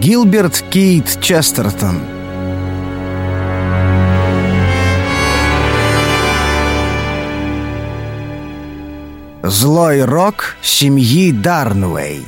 Гилберт Кейт Честертон Злой рок семьи Дарнуэй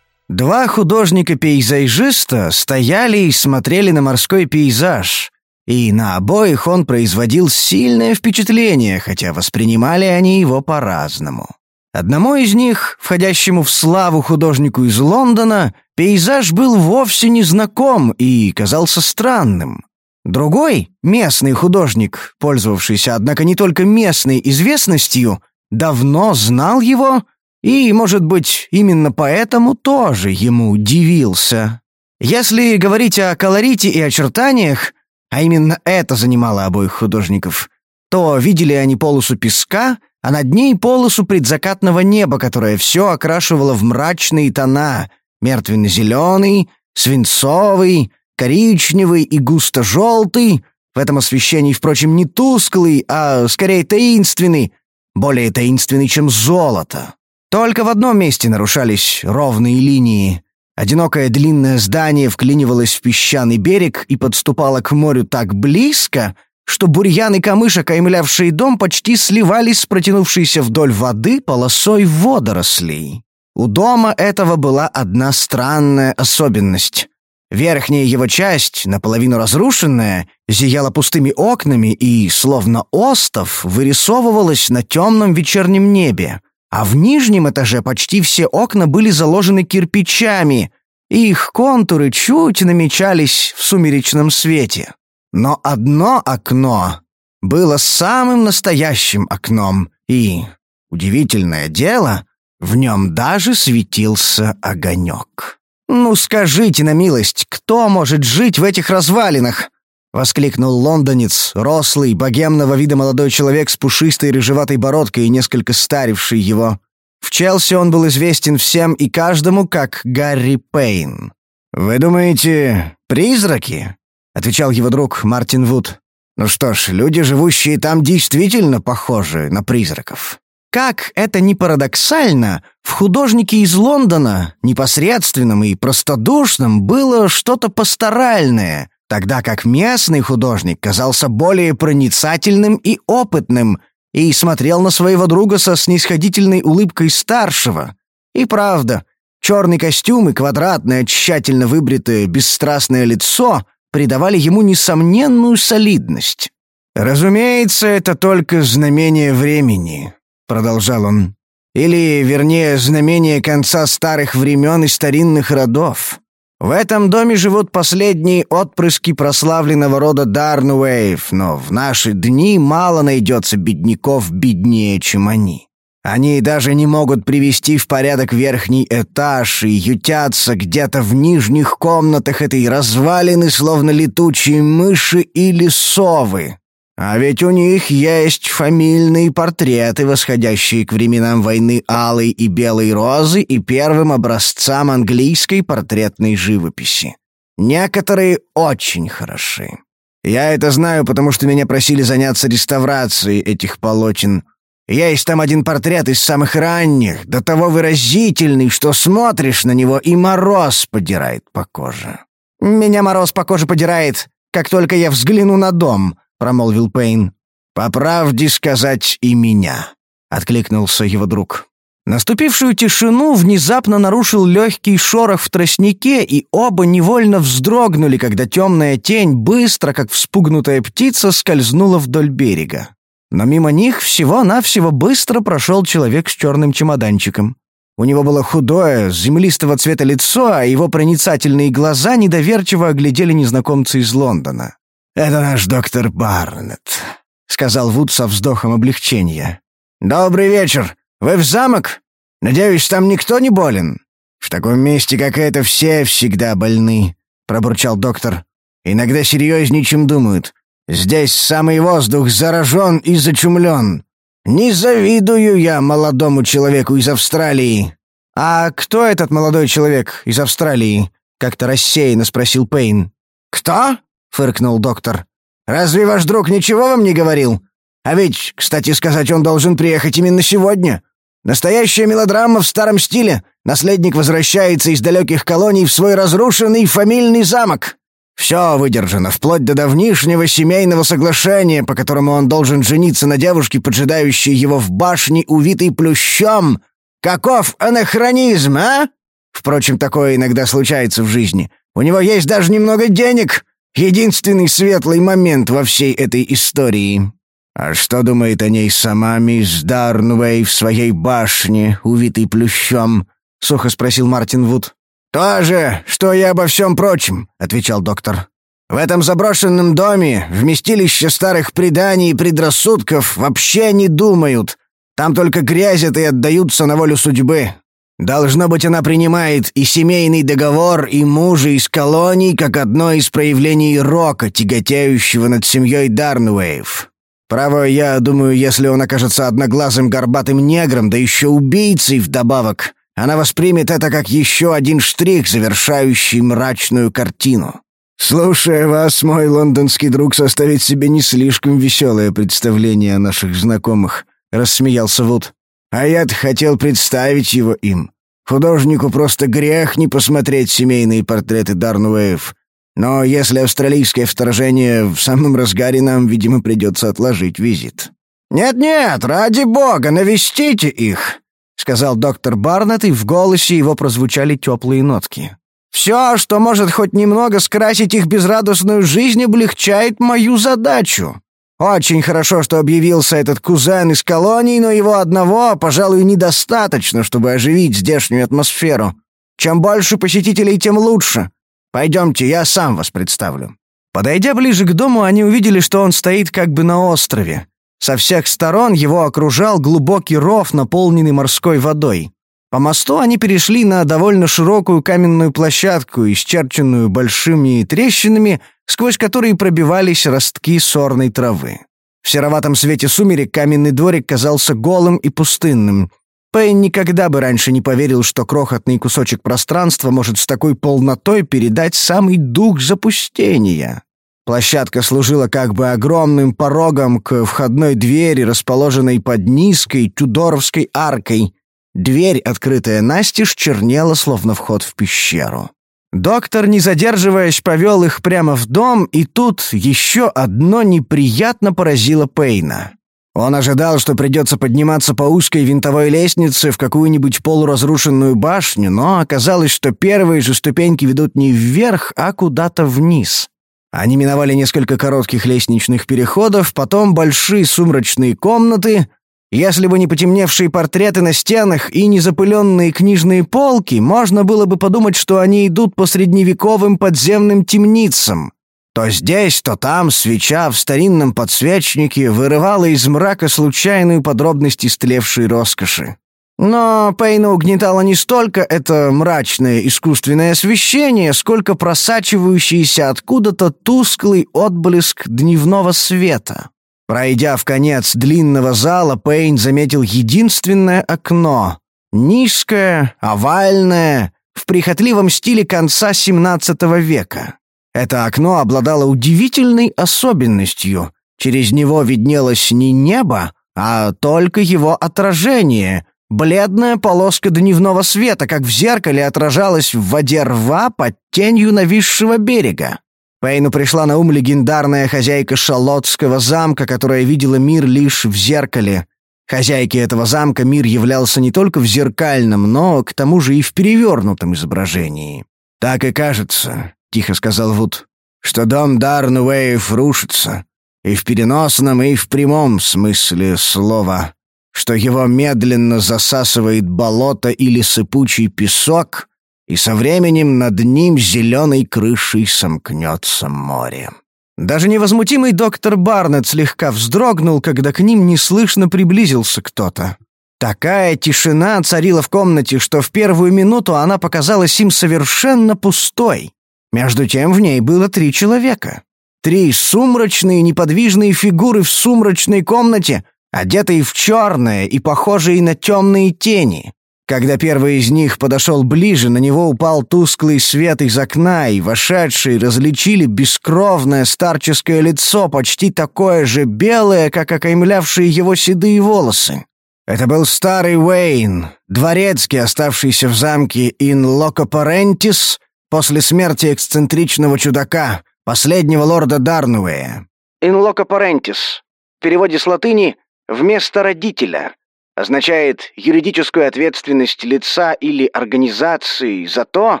Два художника-пейзажиста стояли и смотрели на морской пейзаж, и на обоих он производил сильное впечатление, хотя воспринимали они его по-разному. Одному из них, входящему в славу художнику из Лондона, пейзаж был вовсе не знаком и казался странным. Другой, местный художник, пользовавшийся, однако, не только местной известностью, давно знал его и, может быть, именно поэтому тоже ему удивился. Если говорить о колорите и очертаниях, а именно это занимало обоих художников, то видели они полосу песка, а над ней полосу предзакатного неба, которое все окрашивало в мрачные тона — мертвенно-зеленый, свинцовый, коричневый и густо-желтый, в этом освещении, впрочем, не тусклый, а скорее таинственный, более таинственный, чем золото. Только в одном месте нарушались ровные линии. Одинокое длинное здание вклинивалось в песчаный берег и подступало к морю так близко, что бурьян и камыш, окаймлявшие дом, почти сливались с протянувшейся вдоль воды полосой водорослей. У дома этого была одна странная особенность. Верхняя его часть, наполовину разрушенная, зияла пустыми окнами и, словно остов, вырисовывалась на темном вечернем небе, а в нижнем этаже почти все окна были заложены кирпичами, и их контуры чуть намечались в сумеречном свете. Но одно окно было самым настоящим окном, и, удивительное дело, в нем даже светился огонек. «Ну скажите на милость, кто может жить в этих развалинах?» — воскликнул лондонец, рослый, богемного вида молодой человек с пушистой рыжеватой бородкой и несколько старивший его. В Челси он был известен всем и каждому как Гарри Пейн. «Вы думаете, призраки?» — отвечал его друг Мартин Вуд. «Ну что ж, люди, живущие там, действительно похожи на призраков». Как это ни парадоксально, в художнике из Лондона, непосредственном и простодушном, было что-то пасторальное, тогда как местный художник казался более проницательным и опытным и смотрел на своего друга со снисходительной улыбкой старшего. И правда, черный костюм и квадратное, тщательно выбритое, бесстрастное лицо придавали ему несомненную солидность. «Разумеется, это только знамение времени», — продолжал он. «Или, вернее, знамение конца старых времен и старинных родов. В этом доме живут последние отпрыски прославленного рода Дарнуэев, но в наши дни мало найдется бедняков беднее, чем они. Они даже не могут привести в порядок верхний этаж и ютятся где-то в нижних комнатах этой развалины, словно летучие мыши или совы. А ведь у них есть фамильные портреты, восходящие к временам войны Алой и Белой Розы и первым образцам английской портретной живописи. Некоторые очень хороши. Я это знаю, потому что меня просили заняться реставрацией этих полотен. Есть там один портрет из самых ранних, до того выразительный, что смотришь на него, и мороз подирает по коже. Меня мороз по коже подирает, как только я взгляну на дом —— промолвил Пейн. «По правде сказать и меня», — откликнулся его друг. Наступившую тишину внезапно нарушил легкий шорох в тростнике, и оба невольно вздрогнули, когда темная тень быстро, как вспугнутая птица, скользнула вдоль берега. Но мимо них всего-навсего быстро прошел человек с черным чемоданчиком. У него было худое, землистого цвета лицо, а его проницательные глаза недоверчиво оглядели незнакомца из Лондона. «Это наш доктор Барнетт», — сказал Вуд со вздохом облегчения. «Добрый вечер. Вы в замок? Надеюсь, там никто не болен?» «В таком месте, как это, все всегда больны», — пробурчал доктор. «Иногда серьезнее, чем думают. Здесь самый воздух заражен и зачумлен. Не завидую я молодому человеку из Австралии». «А кто этот молодой человек из Австралии?» — как-то рассеянно спросил Пейн. «Кто?» фыркнул доктор. «Разве ваш друг ничего вам не говорил? А ведь, кстати сказать, он должен приехать именно сегодня. Настоящая мелодрама в старом стиле. Наследник возвращается из далеких колоний в свой разрушенный фамильный замок. Все выдержано, вплоть до давнишнего семейного соглашения, по которому он должен жениться на девушке, поджидающей его в башне, увитой плющом. Каков анахронизм, а? Впрочем, такое иногда случается в жизни. У него есть даже немного денег. Единственный светлый момент во всей этой истории. А что думает о ней сама мисс Дарнвей в своей башне, увитой плющом? Сухо спросил Мартин Вуд. «То же, что и обо всем прочем», — отвечал доктор. «В этом заброшенном доме вместилище старых преданий и предрассудков вообще не думают. Там только грязят и отдаются на волю судьбы. Должно быть, она принимает и семейный договор, и мужа из колоний как одно из проявлений рока, тяготеющего над семьей Дарнуэев. Право, я думаю, если он окажется одноглазым горбатым негром, да еще убийцей вдобавок, она воспримет это как еще один штрих, завершающий мрачную картину. Слушая вас, мой лондонский друг составит себе не слишком веселое представление о наших знакомых, рассмеялся Вуд. А я-то хотел представить его им. Художнику просто грех не посмотреть семейные портреты Дарнуэев. Но если австралийское вторжение в самом разгаре, нам, видимо, придется отложить визит. «Нет-нет, ради бога, навестите их!» — сказал доктор Барнетт, и в голосе его прозвучали теплые нотки. «Все, что может хоть немного скрасить их безрадостную жизнь, облегчает мою задачу. Очень хорошо, что объявился этот кузен из колонии, но его одного, пожалуй, недостаточно, чтобы оживить здешнюю атмосферу. Чем больше посетителей, тем лучше. Пойдемте, я сам вас представлю». Подойдя ближе к дому, они увидели, что он стоит как бы на острове. Со всех сторон его окружал глубокий ров, наполненный морской водой. По мосту они перешли на довольно широкую каменную площадку, исчерченную большими трещинами, сквозь которые пробивались ростки сорной травы. В сероватом свете сумерек каменный дворик казался голым и пустынным. Пейн никогда бы раньше не поверил, что крохотный кусочек пространства может с такой полнотой передать самый дух запустения. Площадка служила как бы огромным порогом к входной двери, расположенной под низкой тюдоровской аркой. Дверь, открытая настежь, чернела, словно вход в пещеру. Доктор, не задерживаясь, повел их прямо в дом, и тут еще одно неприятно поразило Пейна. Он ожидал, что придется подниматься по узкой винтовой лестнице в какую-нибудь полуразрушенную башню, но оказалось, что первые же ступеньки ведут не вверх, а куда-то вниз. Они миновали несколько коротких лестничных переходов, потом большие сумрачные комнаты. Если бы не потемневшие портреты на стенах и не запыленные книжные полки, можно было бы подумать, что они идут по средневековым подземным темницам. То здесь, то там свеча в старинном подсвечнике вырывала из мрака случайную подробность истлевшей роскоши. Но Пейна угнетало не столько это мрачное искусственное освещение, сколько просачивающийся откуда-то тусклый отблеск дневного света. Пройдя в конец длинного зала, Пейн заметил единственное окно. Низкое, овальное, в прихотливом стиле конца XVII века. Это окно обладало удивительной особенностью. Через него виднелось не небо, а только его отражение — Бледная полоска дневного света, как в зеркале, отражалась в воде рва под тенью нависшего берега. Пейну пришла на ум легендарная хозяйка Шалотского замка, которая видела мир лишь в зеркале. Хозяйке этого замка мир являлся не только в зеркальном, но, к тому же, и в перевернутом изображении. «Так и кажется», — тихо сказал Вуд, — «что дом Дарнуэев рушится, и в переносном, и в прямом смысле слова что его медленно засасывает болото или сыпучий песок, и со временем над ним зеленой крышей сомкнется море. Даже невозмутимый доктор Барнетт слегка вздрогнул, когда к ним неслышно приблизился кто-то. Такая тишина царила в комнате, что в первую минуту она показалась им совершенно пустой. Между тем в ней было три человека. Три сумрачные неподвижные фигуры в сумрачной комнате, одетый в черное и похожий на темные тени. Когда первый из них подошел ближе, на него упал тусклый свет из окна, и вошедшие различили бескровное старческое лицо, почти такое же белое, как окаймлявшие его седые волосы. Это был старый Уэйн, дворецкий, оставшийся в замке Ин Локопарентис после смерти эксцентричного чудака, последнего лорда Дарнуэя. «In loco parentis» в переводе с латыни «вместо родителя» означает юридическую ответственность лица или организации за то,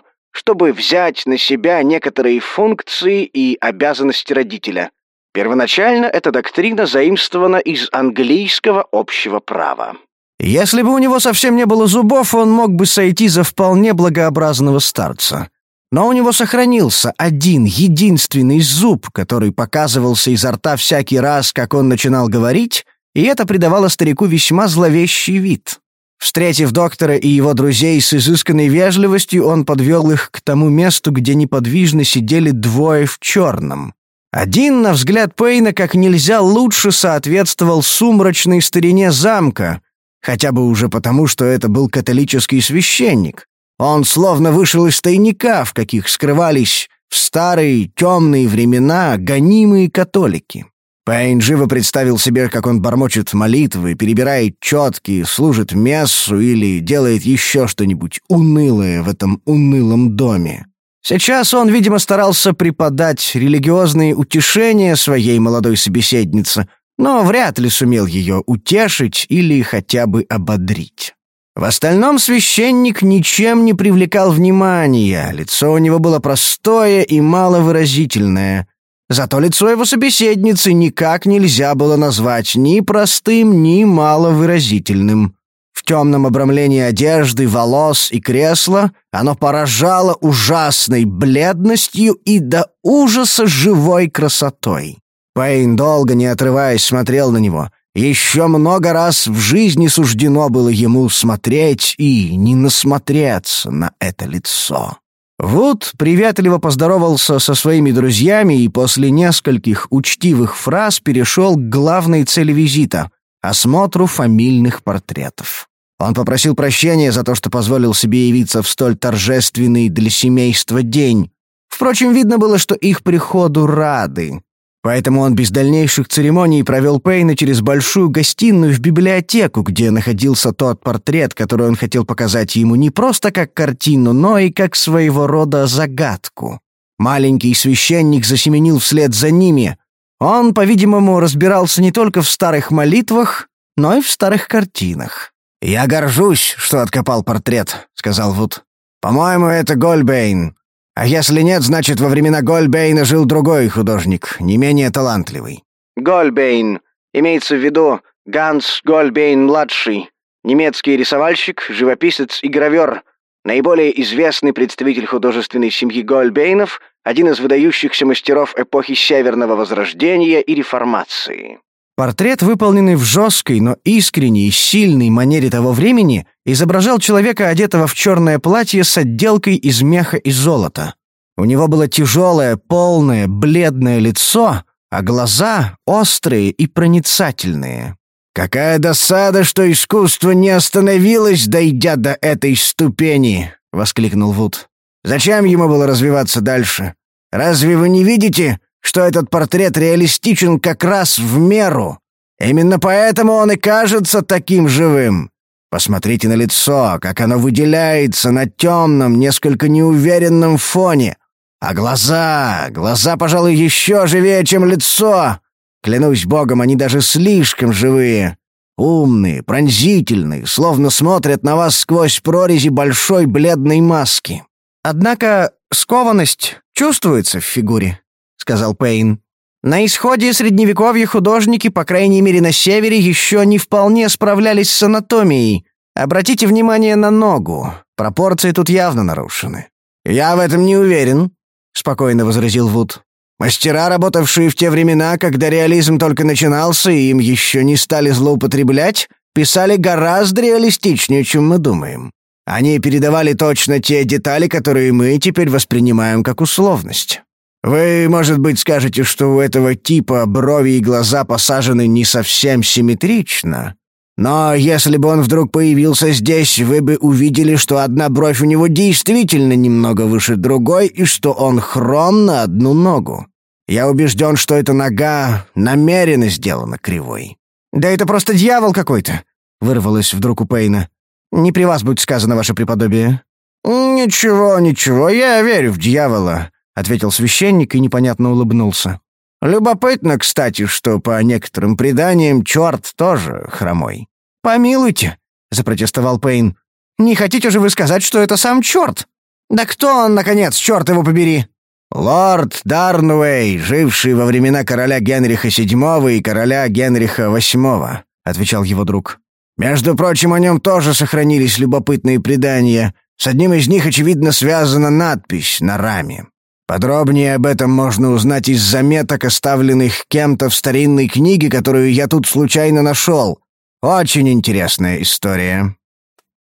чтобы взять на себя некоторые функции и обязанности родителя. Первоначально эта доктрина заимствована из английского общего права. Если бы у него совсем не было зубов, он мог бы сойти за вполне благообразного старца. Но у него сохранился один, единственный зуб, который показывался изо рта всякий раз, как он начинал говорить, и это придавало старику весьма зловещий вид. Встретив доктора и его друзей с изысканной вежливостью, он подвел их к тому месту, где неподвижно сидели двое в черном. Один, на взгляд Пейна, как нельзя лучше соответствовал сумрачной старине замка, хотя бы уже потому, что это был католический священник. Он словно вышел из тайника, в каких скрывались в старые темные времена гонимые католики. Пейн живо представил себе, как он бормочет молитвы, перебирает четки, служит мессу или делает еще что-нибудь унылое в этом унылом доме. Сейчас он, видимо, старался преподать религиозные утешения своей молодой собеседнице, но вряд ли сумел ее утешить или хотя бы ободрить. В остальном священник ничем не привлекал внимания, лицо у него было простое и маловыразительное. Зато лицо его собеседницы никак нельзя было назвать ни простым, ни маловыразительным. В темном обрамлении одежды, волос и кресла оно поражало ужасной бледностью и до ужаса живой красотой. Пейн, долго не отрываясь, смотрел на него — еще много раз в жизни суждено было ему смотреть и не насмотреться на это лицо. Вуд приветливо поздоровался со своими друзьями и после нескольких учтивых фраз перешел к главной цели визита — осмотру фамильных портретов. Он попросил прощения за то, что позволил себе явиться в столь торжественный для семейства день. Впрочем, видно было, что их приходу рады. Поэтому он без дальнейших церемоний провел Пейна через большую гостиную в библиотеку, где находился тот портрет, который он хотел показать ему не просто как картину, но и как своего рода загадку. Маленький священник засеменил вслед за ними. Он, по-видимому, разбирался не только в старых молитвах, но и в старых картинах. «Я горжусь, что откопал портрет», — сказал Вуд. «По-моему, это Гольбейн. А если нет, значит, во времена Гольбейна жил другой художник, не менее талантливый. Гольбейн. Имеется в виду Ганс Гольбейн-младший. Немецкий рисовальщик, живописец и гравер. Наиболее известный представитель художественной семьи Гольбейнов, один из выдающихся мастеров эпохи Северного Возрождения и Реформации. Портрет, выполненный в жесткой, но искренней и сильной манере того времени, изображал человека, одетого в черное платье с отделкой из меха и золота. У него было тяжелое, полное, бледное лицо, а глаза острые и проницательные. «Какая досада, что искусство не остановилось, дойдя до этой ступени!» — воскликнул Вуд. «Зачем ему было развиваться дальше? Разве вы не видите, что этот портрет реалистичен как раз в меру. Именно поэтому он и кажется таким живым. Посмотрите на лицо, как оно выделяется на темном, несколько неуверенном фоне. А глаза, глаза, пожалуй, еще живее, чем лицо. Клянусь богом, они даже слишком живые. Умные, пронзительные, словно смотрят на вас сквозь прорези большой бледной маски. Однако скованность чувствуется в фигуре сказал Пейн. На исходе средневековья художники, по крайней мере на севере, еще не вполне справлялись с анатомией. Обратите внимание на ногу. Пропорции тут явно нарушены. «Я в этом не уверен», — спокойно возразил Вуд. «Мастера, работавшие в те времена, когда реализм только начинался и им еще не стали злоупотреблять, писали гораздо реалистичнее, чем мы думаем. Они передавали точно те детали, которые мы теперь воспринимаем как условность. Вы, может быть, скажете, что у этого типа брови и глаза посажены не совсем симметрично. Но если бы он вдруг появился здесь, вы бы увидели, что одна бровь у него действительно немного выше другой и что он хром на одну ногу. Я убежден, что эта нога намеренно сделана кривой. Да это просто дьявол какой-то. вырвалось вдруг у Пейна. «Не при вас будет сказано, ваше преподобие». «Ничего, ничего, я верю в дьявола», — ответил священник и непонятно улыбнулся. «Любопытно, кстати, что по некоторым преданиям черт тоже хромой». «Помилуйте», — запротестовал Пейн. «Не хотите же вы сказать, что это сам черт? Да кто он, наконец, черт его побери?» «Лорд Дарнуэй, живший во времена короля Генриха VII и короля Генриха VIII», — отвечал его друг. «Между прочим, о нем тоже сохранились любопытные предания. С одним из них, очевидно, связана надпись на раме. Подробнее об этом можно узнать из заметок, оставленных кем-то в старинной книге, которую я тут случайно нашел. Очень интересная история».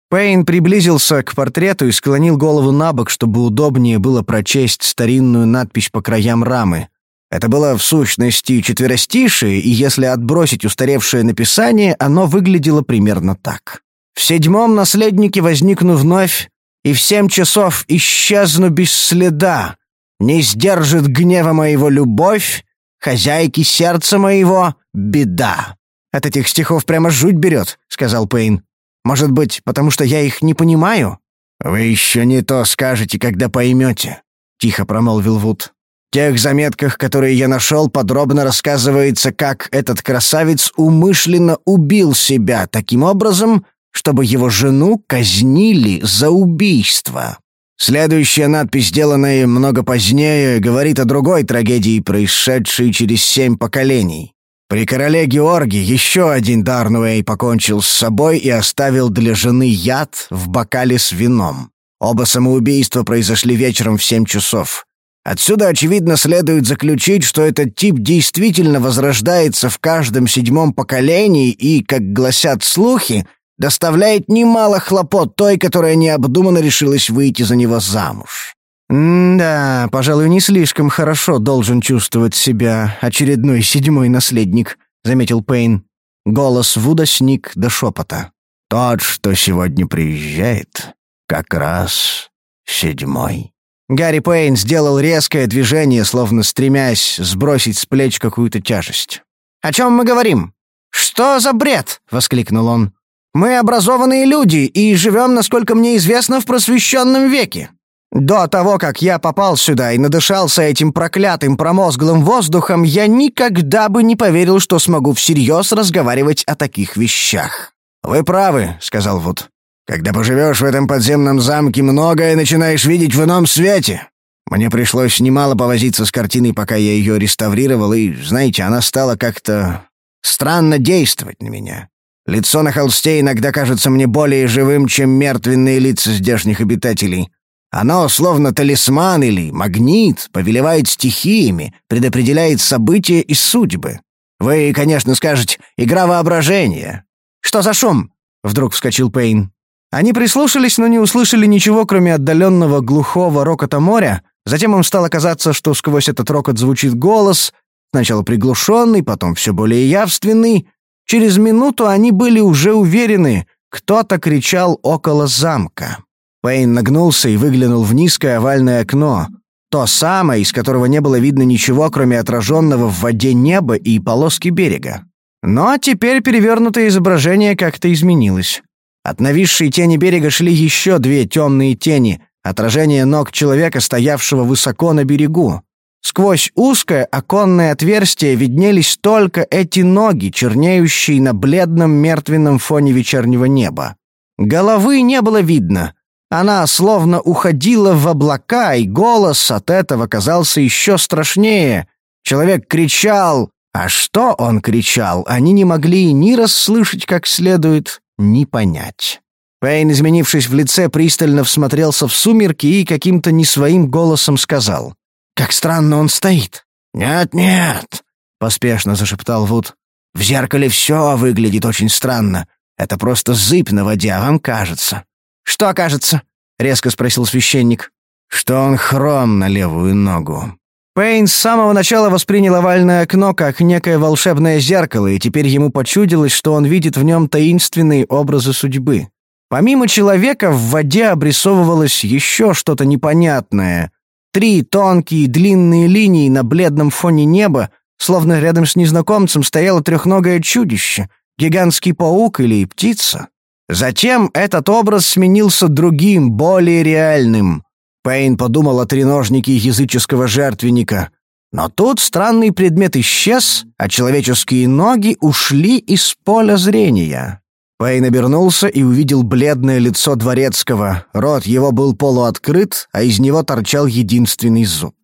Пейн приблизился к портрету и склонил голову на бок, чтобы удобнее было прочесть старинную надпись по краям рамы. Это было в сущности четверостишие, и если отбросить устаревшее написание, оно выглядело примерно так. «В седьмом наследнике возникну вновь, и в семь часов исчезну без следа. Не сдержит гнева моего любовь, хозяйки сердца моего — беда». «От этих стихов прямо жуть берет», — сказал Пейн. Может быть, потому что я их не понимаю?» «Вы еще не то скажете, когда поймете», — тихо промолвил Вуд. «В тех заметках, которые я нашел, подробно рассказывается, как этот красавец умышленно убил себя таким образом, чтобы его жену казнили за убийство. Следующая надпись, сделанная много позднее, говорит о другой трагедии, происшедшей через семь поколений. При короле Георгии еще один Дарнуэй покончил с собой и оставил для жены яд в бокале с вином. Оба самоубийства произошли вечером в семь часов. Отсюда, очевидно, следует заключить, что этот тип действительно возрождается в каждом седьмом поколении и, как гласят слухи, доставляет немало хлопот той, которая необдуманно решилась выйти за него замуж. «Да, пожалуй, не слишком хорошо должен чувствовать себя очередной седьмой наследник», — заметил Пейн. Голос Вуда сник до шепота. «Тот, что сегодня приезжает, как раз седьмой». Гарри Пейн сделал резкое движение, словно стремясь сбросить с плеч какую-то тяжесть. «О чем мы говорим? Что за бред?» — воскликнул он. «Мы образованные люди и живем, насколько мне известно, в просвещенном веке. До того, как я попал сюда и надышался этим проклятым промозглым воздухом, я никогда бы не поверил, что смогу всерьез разговаривать о таких вещах». «Вы правы», — сказал Вуд. «Когда поживешь в этом подземном замке, многое начинаешь видеть в ином свете. Мне пришлось немало повозиться с картиной, пока я ее реставрировал, и, знаете, она стала как-то странно действовать на меня. Лицо на холсте иногда кажется мне более живым, чем мертвенные лица здешних обитателей». Оно, словно талисман или магнит, повелевает стихиями, предопределяет события и судьбы. Вы, конечно, скажете, игра воображения. «Что за шум?» — вдруг вскочил Пейн. Они прислушались, но не услышали ничего, кроме отдаленного глухого рокота моря. Затем им стало казаться, что сквозь этот рокот звучит голос, сначала приглушенный, потом все более явственный. Через минуту они были уже уверены, кто-то кричал около замка. Пейн нагнулся и выглянул в низкое овальное окно, то самое, из которого не было видно ничего, кроме отраженного в воде неба и полоски берега. Но теперь перевернутое изображение как-то изменилось. От нависшей тени берега шли еще две темные тени, отражение ног человека, стоявшего высоко на берегу. Сквозь узкое оконное отверстие виднелись только эти ноги, чернеющие на бледном мертвенном фоне вечернего неба. Головы не было видно, она словно уходила в облака, и голос от этого казался еще страшнее. Человек кричал, а что он кричал, они не могли ни расслышать как следует, ни понять. Пейн, изменившись в лице, пристально всмотрелся в сумерки и каким-то не своим голосом сказал. «Как странно он стоит». «Нет-нет», — поспешно зашептал Вуд. «В зеркале все выглядит очень странно. Это просто зыбь на воде, а вам кажется. «Что окажется?» — резко спросил священник. «Что он хром на левую ногу». Пейн с самого начала воспринял овальное окно как некое волшебное зеркало, и теперь ему почудилось, что он видит в нем таинственные образы судьбы. Помимо человека в воде обрисовывалось еще что-то непонятное. Три тонкие длинные линии на бледном фоне неба, словно рядом с незнакомцем стояло трехногое чудище, гигантский паук или птица. Затем этот образ сменился другим, более реальным. Пейн подумал о треножнике языческого жертвенника. Но тут странный предмет исчез, а человеческие ноги ушли из поля зрения. Пейн обернулся и увидел бледное лицо дворецкого. Рот его был полуоткрыт, а из него торчал единственный зуб.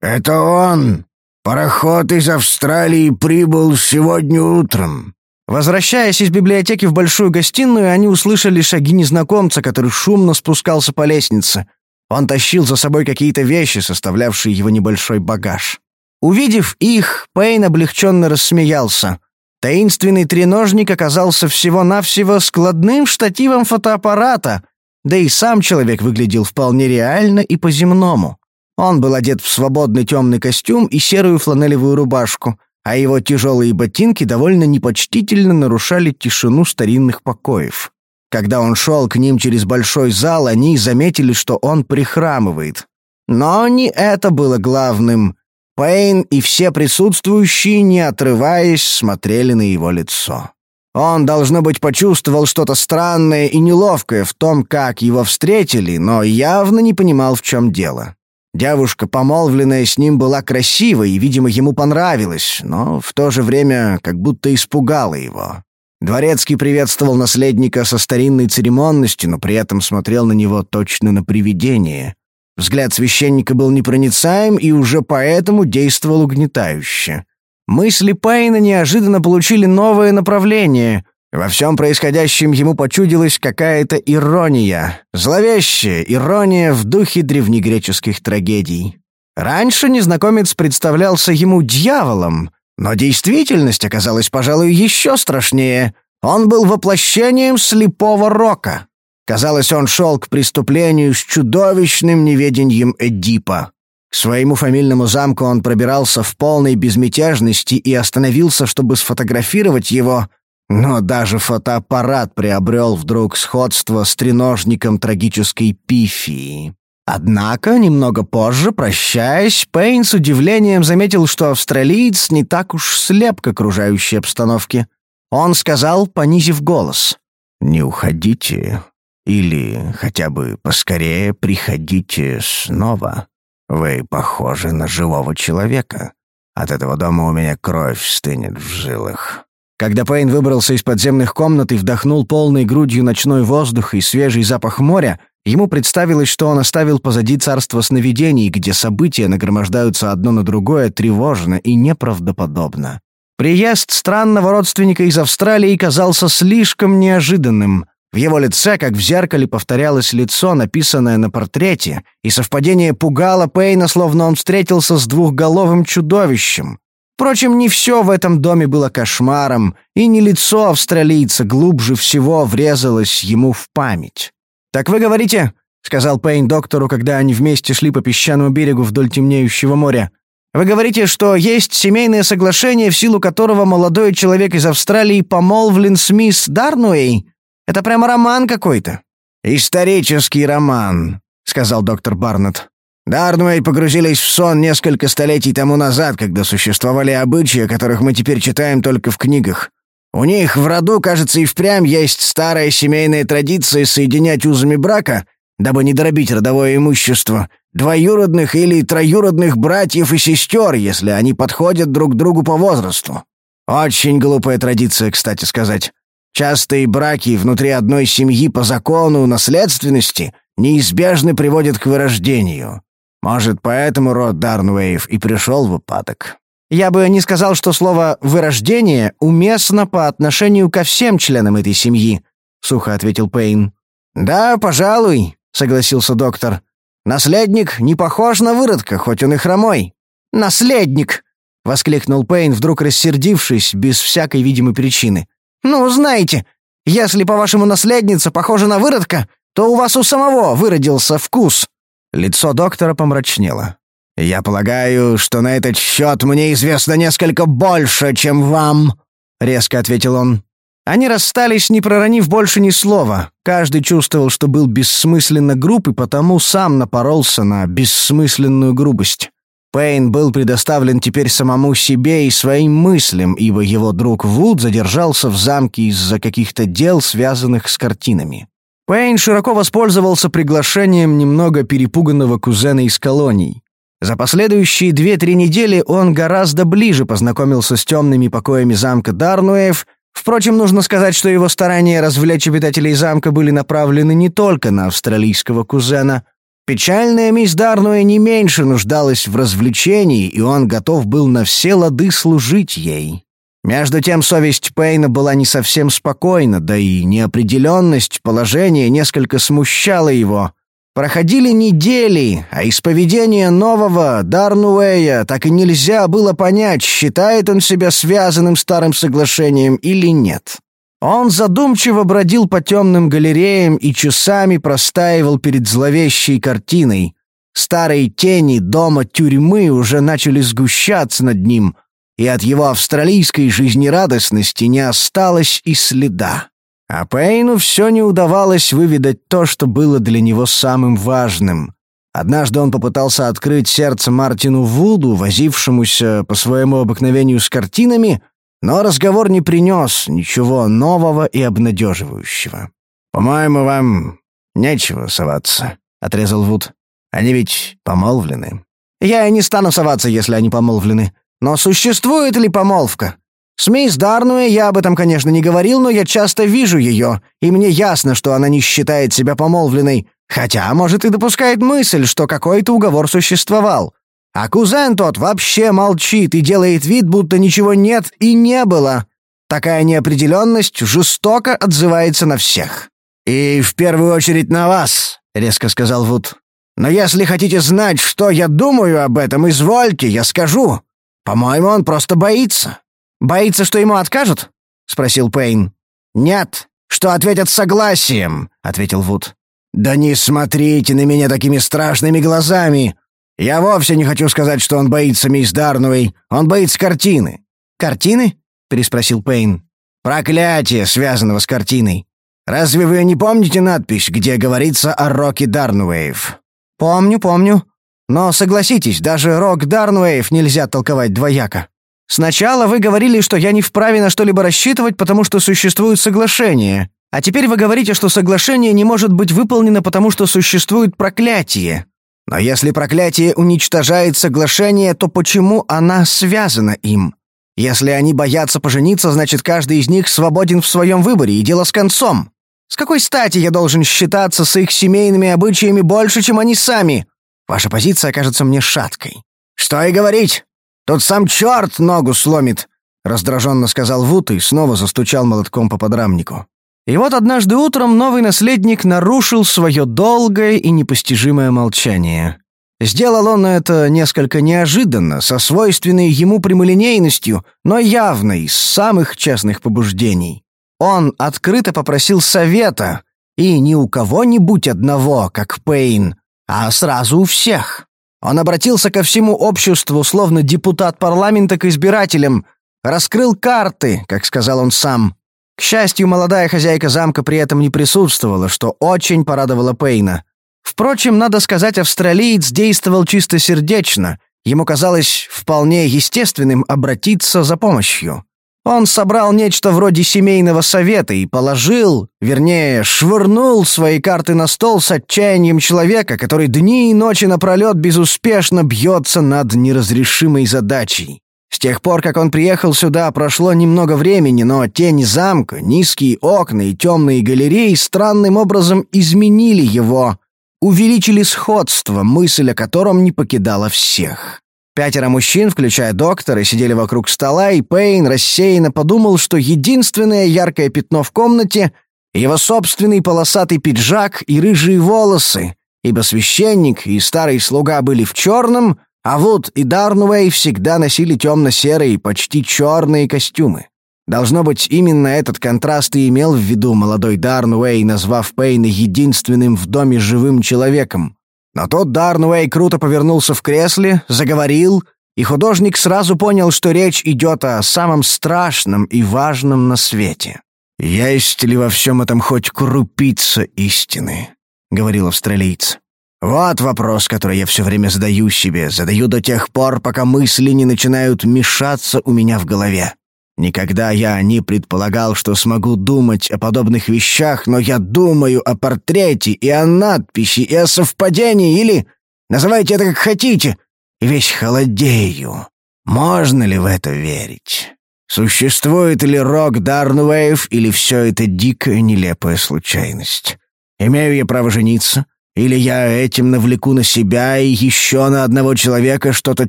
«Это он! Пароход из Австралии прибыл сегодня утром!» Возвращаясь из библиотеки в большую гостиную, они услышали шаги незнакомца, который шумно спускался по лестнице. Он тащил за собой какие-то вещи, составлявшие его небольшой багаж. Увидев их, Пейн облегченно рассмеялся. Таинственный треножник оказался всего-навсего складным штативом фотоаппарата, да и сам человек выглядел вполне реально и по-земному. Он был одет в свободный темный костюм и серую фланелевую рубашку, а его тяжелые ботинки довольно непочтительно нарушали тишину старинных покоев. Когда он шел к ним через большой зал, они заметили, что он прихрамывает. Но не это было главным. Пейн и все присутствующие, не отрываясь, смотрели на его лицо. Он, должно быть, почувствовал что-то странное и неловкое в том, как его встретили, но явно не понимал, в чем дело. Девушка, помолвленная с ним, была красивой и, видимо, ему понравилась, но в то же время как будто испугала его. Дворецкий приветствовал наследника со старинной церемонностью, но при этом смотрел на него точно на привидение. Взгляд священника был непроницаем и уже поэтому действовал угнетающе. Мысли Пейна неожиданно получили новое направление. Во всем происходящем ему почудилась какая-то ирония, зловещая ирония в духе древнегреческих трагедий. Раньше незнакомец представлялся ему дьяволом, но действительность оказалась, пожалуй, еще страшнее. Он был воплощением слепого рока. Казалось, он шел к преступлению с чудовищным неведением Эдипа. К своему фамильному замку он пробирался в полной безмятежности и остановился, чтобы сфотографировать его, но даже фотоаппарат приобрел вдруг сходство с треножником трагической пифии. Однако, немного позже, прощаясь, Пейн с удивлением заметил, что австралиец не так уж слеп к окружающей обстановке. Он сказал, понизив голос. «Не уходите, или хотя бы поскорее приходите снова. Вы похожи на живого человека. От этого дома у меня кровь стынет в жилах». Когда Пейн выбрался из подземных комнат и вдохнул полной грудью ночной воздух и свежий запах моря, ему представилось, что он оставил позади царство сновидений, где события нагромождаются одно на другое тревожно и неправдоподобно. Приезд странного родственника из Австралии казался слишком неожиданным. В его лице, как в зеркале, повторялось лицо, написанное на портрете, и совпадение пугало Пейна, словно он встретился с двухголовым чудовищем. Впрочем, не все в этом доме было кошмаром, и не лицо австралийца глубже всего врезалось ему в память. «Так вы говорите», — сказал Пейн доктору, когда они вместе шли по песчаному берегу вдоль темнеющего моря, «вы говорите, что есть семейное соглашение, в силу которого молодой человек из Австралии помолвлен с мисс Дарнуэй?» Это прямо роман какой-то». «Исторический роман», — сказал доктор Барнетт. «Дарнуэй погрузились в сон несколько столетий тому назад, когда существовали обычаи, которых мы теперь читаем только в книгах. У них в роду, кажется, и впрямь есть старая семейная традиция соединять узами брака, дабы не дробить родовое имущество, двоюродных или троюродных братьев и сестер, если они подходят друг другу по возрасту. Очень глупая традиция, кстати сказать. Частые браки внутри одной семьи по закону наследственности неизбежно приводят к вырождению. Может, поэтому род Дарнвейв и пришел в упадок. Я бы не сказал, что слово «вырождение» уместно по отношению ко всем членам этой семьи, — сухо ответил Пейн. «Да, пожалуй», — согласился доктор. «Наследник не похож на выродка, хоть он и хромой». «Наследник!» — воскликнул Пейн, вдруг рассердившись, без всякой видимой причины. «Ну, знаете, если, по-вашему, наследница похожа на выродка, то у вас у самого выродился вкус». Лицо доктора помрачнело. «Я полагаю, что на этот счет мне известно несколько больше, чем вам», — резко ответил он. Они расстались, не проронив больше ни слова. Каждый чувствовал, что был бессмысленно груб, и потому сам напоролся на бессмысленную грубость. Пейн был предоставлен теперь самому себе и своим мыслям, ибо его друг Вуд задержался в замке из-за каких-то дел, связанных с картинами. Пейн широко воспользовался приглашением немного перепуганного кузена из колоний. За последующие две-три недели он гораздо ближе познакомился с темными покоями замка Дарнуэев. Впрочем, нужно сказать, что его старания развлечь обитателей замка были направлены не только на австралийского кузена — Печальная мисс Дарнуэ не меньше нуждалась в развлечении, и он готов был на все лады служить ей. Между тем совесть Пейна была не совсем спокойна, да и неопределенность положения несколько смущала его. Проходили недели, а из поведения нового Дарнуэя так и нельзя было понять, считает он себя связанным старым соглашением или нет. Он задумчиво бродил по темным галереям и часами простаивал перед зловещей картиной. Старые тени дома тюрьмы уже начали сгущаться над ним, и от его австралийской жизнерадостности не осталось и следа. А Пейну все не удавалось выведать то, что было для него самым важным. Однажды он попытался открыть сердце Мартину Вуду, возившемуся по своему обыкновению с картинами — но разговор не принес ничего нового и обнадеживающего. «По-моему, вам нечего соваться», — отрезал Вуд. «Они ведь помолвлены». «Я и не стану соваться, если они помолвлены. Но существует ли помолвка? С мисс Дарнуэ я об этом, конечно, не говорил, но я часто вижу ее, и мне ясно, что она не считает себя помолвленной, хотя, может, и допускает мысль, что какой-то уговор существовал. А кузен тот вообще молчит и делает вид, будто ничего нет и не было. Такая неопределенность жестоко отзывается на всех. «И в первую очередь на вас», — резко сказал Вуд. «Но если хотите знать, что я думаю об этом, извольте, я скажу. По-моему, он просто боится». «Боится, что ему откажут?» — спросил Пейн. «Нет, что ответят согласием», — ответил Вуд. «Да не смотрите на меня такими страшными глазами. «Я вовсе не хочу сказать, что он боится мисс Дарновой. Он боится картины». «Картины?» — переспросил Пейн. «Проклятие, связанного с картиной. Разве вы не помните надпись, где говорится о Роке Дарнуэев?» «Помню, помню. Но согласитесь, даже Рок Дарнуэев нельзя толковать двояко. Сначала вы говорили, что я не вправе на что-либо рассчитывать, потому что существует соглашение. А теперь вы говорите, что соглашение не может быть выполнено, потому что существует проклятие. Но если проклятие уничтожает соглашение, то почему она связана им? Если они боятся пожениться, значит, каждый из них свободен в своем выборе, и дело с концом. С какой стати я должен считаться с их семейными обычаями больше, чем они сами? Ваша позиция кажется мне шаткой. Что и говорить. Тут сам черт ногу сломит, раздраженно сказал Вуд и снова застучал молотком по подрамнику. И вот однажды утром новый наследник нарушил свое долгое и непостижимое молчание. Сделал он это несколько неожиданно, со свойственной ему прямолинейностью, но явно из самых честных побуждений. Он открыто попросил совета, и не у кого-нибудь одного, как Пейн, а сразу у всех. Он обратился ко всему обществу, словно депутат парламента к избирателям, раскрыл карты, как сказал он сам, к счастью, молодая хозяйка замка при этом не присутствовала, что очень порадовало Пейна. Впрочем, надо сказать, австралиец действовал чисто сердечно. Ему казалось вполне естественным обратиться за помощью. Он собрал нечто вроде семейного совета и положил, вернее, швырнул свои карты на стол с отчаянием человека, который дни и ночи напролет безуспешно бьется над неразрешимой задачей. С тех пор, как он приехал сюда, прошло немного времени, но тень замка, низкие окна и темные галереи странным образом изменили его, увеличили сходство, мысль о котором не покидала всех. Пятеро мужчин, включая доктора, сидели вокруг стола, и Пейн рассеянно подумал, что единственное яркое пятно в комнате — его собственный полосатый пиджак и рыжие волосы, ибо священник и старый слуга были в черном — а Вуд и Дарнуэй всегда носили темно-серые, почти черные костюмы. Должно быть, именно этот контраст и имел в виду молодой Дарнуэй, назвав Пейна единственным в доме живым человеком. Но тот Дарнуэй круто повернулся в кресле, заговорил, и художник сразу понял, что речь идет о самом страшном и важном на свете. «Есть ли во всем этом хоть крупица истины?» — говорил австралиец. Вот вопрос, который я все время задаю себе, задаю до тех пор, пока мысли не начинают мешаться у меня в голове. Никогда я не предполагал, что смогу думать о подобных вещах, но я думаю о портрете и о надписи, и о совпадении, или называйте это как хотите, и весь холодею. Можно ли в это верить? Существует ли рок Дарнвейв, или все это дикая нелепая случайность? Имею я право жениться? Или я этим навлеку на себя и еще на одного человека что-то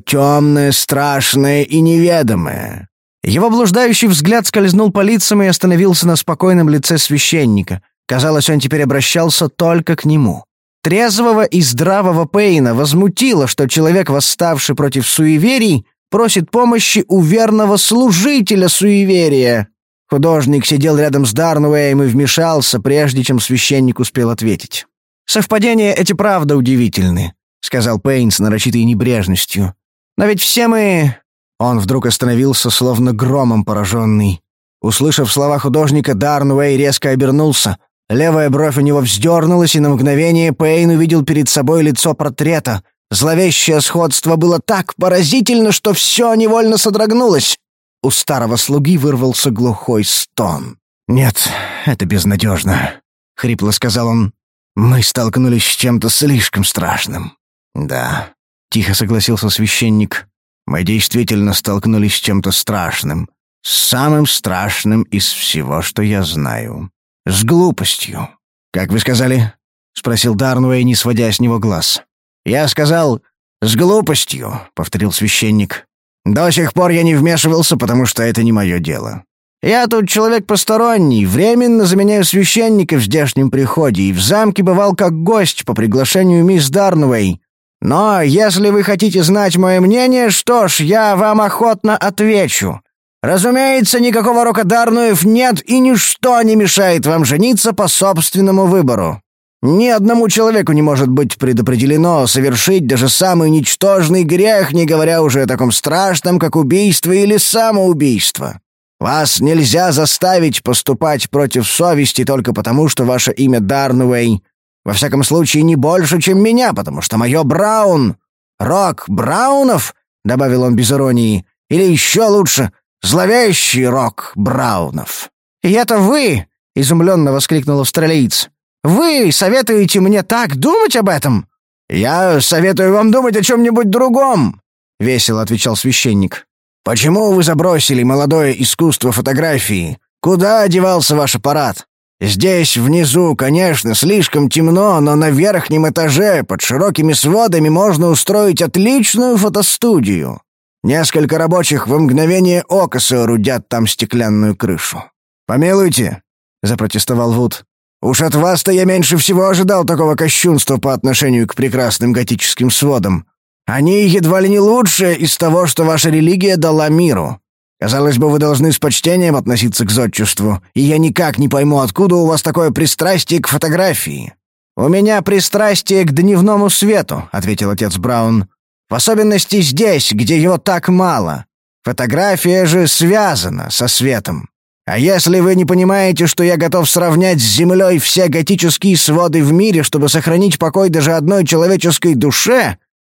темное, страшное и неведомое? Его блуждающий взгляд скользнул по лицам и остановился на спокойном лице священника. Казалось, он теперь обращался только к нему. Трезвого и здравого Пейна возмутило, что человек, восставший против суеверий, просит помощи у верного служителя суеверия. Художник сидел рядом с Дарнуэем и вмешался, прежде чем священник успел ответить. «Совпадения эти правда удивительны», — сказал Пейн с нарочитой небрежностью. «Но ведь все мы...» Он вдруг остановился, словно громом пораженный. Услышав слова художника, Дарнуэй резко обернулся. Левая бровь у него вздернулась, и на мгновение Пейн увидел перед собой лицо портрета. Зловещее сходство было так поразительно, что все невольно содрогнулось. У старого слуги вырвался глухой стон. «Нет, это безнадежно», — хрипло сказал он. Мы столкнулись с чем-то слишком страшным. Да, тихо согласился священник. Мы действительно столкнулись с чем-то страшным. С самым страшным из всего, что я знаю. С глупостью. Как вы сказали? спросил Дарнуэй, не сводя с него глаз. Я сказал «с глупостью», — повторил священник. «До сих пор я не вмешивался, потому что это не мое дело. Я тут человек посторонний, временно заменяю священника в здешнем приходе и в замке бывал как гость по приглашению мисс Дарнвей. Но если вы хотите знать мое мнение, что ж, я вам охотно отвечу. Разумеется, никакого рока Дарнуев нет, и ничто не мешает вам жениться по собственному выбору. Ни одному человеку не может быть предопределено совершить даже самый ничтожный грех, не говоря уже о таком страшном, как убийство или самоубийство. Вас нельзя заставить поступать против совести только потому, что ваше имя Дарнуэй. Во всяком случае, не больше, чем меня, потому что мое Браун. Рок Браунов, — добавил он без иронии, — или еще лучше, зловещий Рок Браунов. «И это вы!» — изумленно воскликнул австралиец. «Вы советуете мне так думать об этом?» «Я советую вам думать о чем-нибудь другом», — весело отвечал священник. Почему вы забросили молодое искусство фотографии? Куда одевался ваш аппарат? Здесь, внизу, конечно, слишком темно, но на верхнем этаже, под широкими сводами, можно устроить отличную фотостудию. Несколько рабочих в мгновение ока соорудят там стеклянную крышу. «Помилуйте», — запротестовал Вуд. «Уж от вас-то я меньше всего ожидал такого кощунства по отношению к прекрасным готическим сводам. Они едва ли не лучшее из того, что ваша религия дала миру. Казалось бы, вы должны с почтением относиться к зодчеству, и я никак не пойму, откуда у вас такое пристрастие к фотографии». «У меня пристрастие к дневному свету», — ответил отец Браун. «В особенности здесь, где его так мало. Фотография же связана со светом. А если вы не понимаете, что я готов сравнять с землей все готические своды в мире, чтобы сохранить покой даже одной человеческой душе,